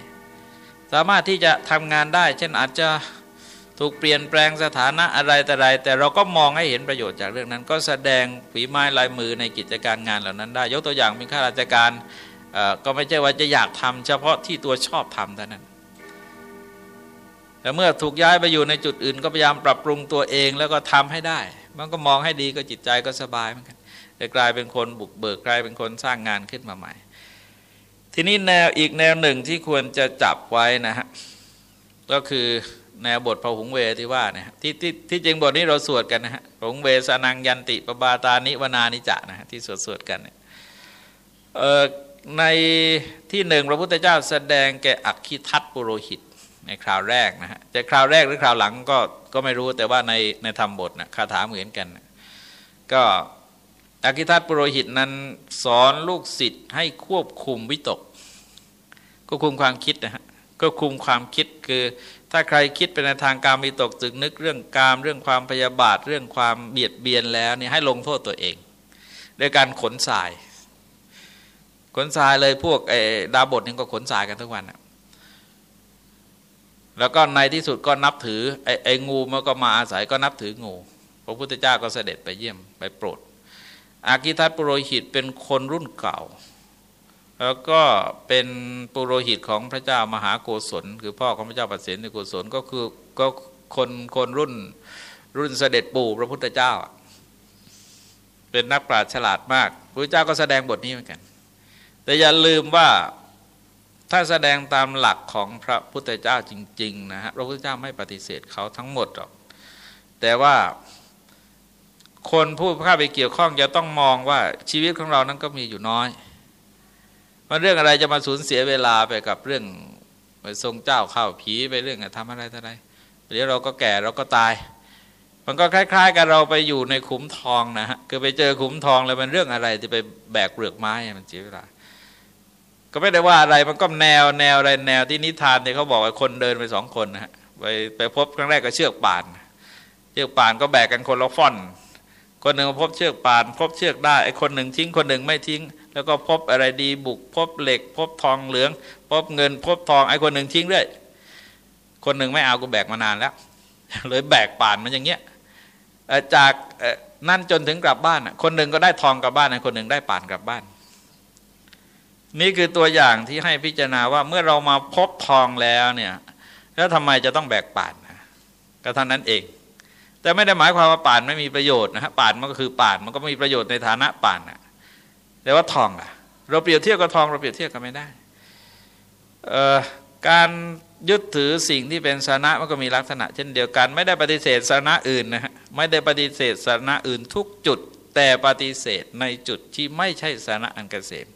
สามารถที่จะทำงานได้ เช่นอาจจะ ถูกเปลี่ยนแปลงสถานะอะไรแต่ไร แต่เราก็มองให้เห็นประโยชน์จากเรื่องนั้น ก็แสดงฝีไม้ลายมือในกิจการงานเหล่านั้นได้ ยกตัวอย่างเป็นข้าราชการก็ไม่ใช่ว่าจะอยากทำเฉพาะที่ตัวชอบทำเท่านั้นแต่เมื่อถูกย้ายไปอยู่ในจุดอื่น ก็พยายามปรับปรุงตัวเองแล้วก็ทำให้ได้ มันก็มองให้ดีก็จิตใจก็สบายเหมือนกันจะกลายเป็นคนบุกเบิกกลายเป็นคนสร้างงานขึ้นมาใหม่ ทีนี้แนวอีกแนวหนึ่งที่ควรจะจับไว้นะฮะก็คือ แนวบทพระหุงเวที่ว่าเนี่ยที่ที่ที่จริงบทนี้เราสวดกันนะฮะพระหุงเวสนังยันติปบาตานิวนานิจะนะฮะที่สวดสวดกันเนี่ยในที่หนึ่งพระพุทธเจ้าแสดงแก่อักขิทัตปุโรหิตในคราวแรกนะฮะจะคราวแรกหรือคราวหลังก็ก็ไม่รู้แต่ว่าในในธรรมบทนะคาถาเหมือนกันก็อักขิทัตปุโรหิตนั้นสอนลูกศิษย์ให้ควบคุมวิตกควบคุมความคิดนะฮะก็คุมความคิดคือ ถ้าใครคิดไปในทางการมีตกตึกนึกเรื่องการเรื่องความพยาบาท เรื่องความเบียดเบียนแล้วนี่ให้ลงโทษตัวเองโดยการขนสาย ขนสายเลยพวกไอ้ดาบทนี่ก็ขนสายกันทุกวันแล้วก็ในที่สุดก็นับถือไอ้ไอ้งูมันก็มาอาศัยก็นับถืองูพระพุทธเจ้าก็เสด็จไปเยี่ยมไปโปรด อากิทัตปุโรหิตเป็นคนรุ่นเก่า แล้วก็เป็นปุโรหิตของพระเจ้ามหาโกศลคือพ่อของพระเจ้าปเสนในโกศลก็คือก็คนคนรุ่นรุ่นเสด็จปู่พระพุทธเจ้า เป็นนักปราชญ์ฉลาดมากพระเจ้าก็แสดงบทนี้เหมือนกัน แต่อย่าลืมว่าถ้าแสดงตามหลักของพระพุทธเจ้าจริง ๆ นะฮะพระพุทธเจ้าไม่ปฏิเสธเขาทั้งหมดหรอกแต่ว่าคนผู้เข้าไปเกี่ยวข้องจะต้องมองว่าชีวิตของเรานั้นก็มีอยู่น้อย มันเรื่องอะไรจะมาสูญเสียเวลาไปกับเรื่องไปทรงเจ้าเข้าผีไปเรื่องทำอะไรอะไรเดี๋ยวเราก็แก่เราก็ตาย มันก็คล้าย ๆ กับเราไปอยู่ในขุมทองนะฮะคือไปเจอขุมทองแล้วมันเรื่องอะไรที่ไปแบกเปลือกไม้มันเสียเวลาก็ไม่ได้ว่าอะไรมันก็แนวแนวอะไรแนวที่นิทานเนี่ยเขาบอกว่าคนเดินไปสองคนนะฮะไปไปพบครั้งแรกก็เชือกป่าน เชือกป่านก็แบกกันคนละฟ่อน คนหนึ่งพบเชือกป่าน พบเชือกได้ไอ้คนหนึ่งทิ้งคนหนึ่งไม่ทิ้ง แล้วก็พบอะไรดีบุก พบเหล็ก พบทองเหลือง พบเงิน พบทองไอ้คนหนึ่งทิ้งด้วย คนหนึ่งไม่เอากูแบกมานานแล้วเลยแบกป่านมันอย่างเงี้ยจากนั่นจนถึงกลับบ้านคนหนึ่งก็ได้ทองกลับบ้านคนหนึ่งได้ป่านกลับบ้าน นี่คือตัวอย่างที่ให้พิจารณาว่าเมื่อเรามาพบทองแล้วเนี่ยแล้วทำไมจะต้องแบกป่านก็เท่านั้นเอง แต่ไม่ได้หมายความว่าป่านไม่มีประโยชน์นะฮะป่านมันก็คือป่านมันก็มีประโยชน์ในฐานะป่านนะ แต่ว่าทองล่ะ เราเปรียบเทียบกับทอง เราเปรียบเทียบกันไม่ได้ การยึดถือสิ่งที่เป็นสาระมันก็มีลักษณะ เช่นเดียวกัน ไม่ได้ปฏิเสธสาระอื่นนะฮะไม่ได้ปฏิเสธสาระอื่นทุกจุด แต่ปฏิเสธในจุดที่ไม่ใช่สาระอันเกษม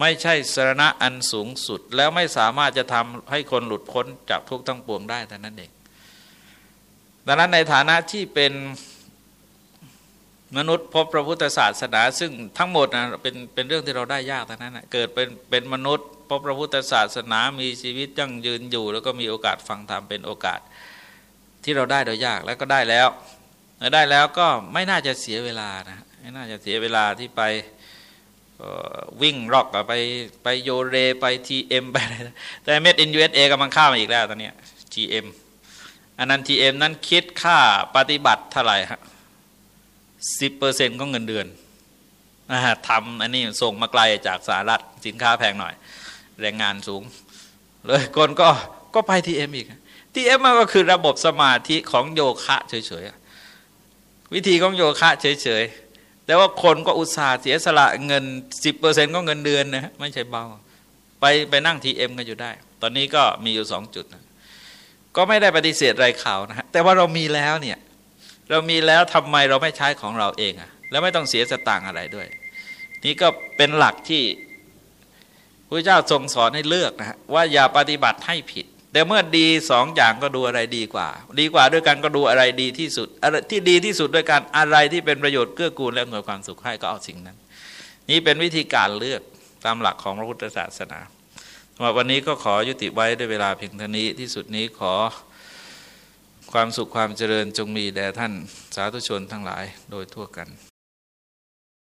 ไม่ใช่สระอันสูงสุด แล้วไม่สามารถจะทำให้คนหลุดพ้นจากทุกข์ทั้งปวงได้แต่นั้นเองดังนั้นในฐานะที่เป็น มนุษย์พบพระพุทธศาสนา ซึ่งทั้งหมดนะเป็นเป็นเรื่องที่เราได้ยากแต่นั้นนะเกิดเป็นเป็นมนุษย์พบพระพุทธศาสนามีชีวิตยั่งยืนอยู่ แล้วก็มีโอกาสฟังธรรมเป็นโอกาสที่เราได้โดยยากแล้วก็ได้แล้วได้แล้วก็ไม่น่าจะเสียเวลานะไม่น่าจะเสียเวลาที่ไปวิ่งรอกไปไปโยเรไป TM ไปแต่ made in USA กำลังเข้ามาอีกแล้วตอนนี้ TMอันนั้นทีเอ็มนั้นคิดค่าปฏิบัติเท่าไหร่ฮะ สิบเปอร์เซ็นต์ก็เงินเดือนทำอันนี้ส่งมาไกลจากสหรัฐสินค้าแพงหน่อย แรงงานสูง เลยคนก็ก็ไปทีเอ็มอีกทีเอ็มมันก็คือระบบสมาธิของโยคะเฉยๆวิธีของโยคะเฉยๆแต่ว่าคนก็อุตส่าห์เสียสละเงินสิบเปอร์เซ็นก็เงินเดือนนะไม่ใช่เบา ไปไปนั่งทีเอ็มกันอยู่ได้ ตอนนี้ก็มีอยู่สองจุดนะก็ไม่ได้ปฏิเสธไรข่าวนะฮะแต่ว่าเรามีแล้วเนี่ย เรามีแล้วทำไมเราไม่ใช้ของเราเองอะแล้วไม่ต้องเสียสตางค์อะไรด้วย นี่ก็เป็นหลักที่พระเจ้าทรงสอนให้เลือกนะ ว่าอย่าปฏิบัติให้ผิด แต่เมื่อดีสองอย่างก็ดูอะไรดีกว่า ดีกว่าด้วยกันก็ดูอะไรดีที่สุดอะไรที่ดีที่สุดด้วยกันอะไรที่เป็นประโยชน์เกื้อกูลและหน่วยความสุขให้ก็เอาสิ่งนั้น นี่เป็นวิธีการเลือกตามหลักของพระพุทธศาสนาวันนี้ก็ขอยุติไว้ด้วยเวลาเพียงเท่านี้ที่สุดนี้ขอ ความสุขความเจริญจงมีแด่ท่านสาธุชนทั้งหลายโดยทั่วกัน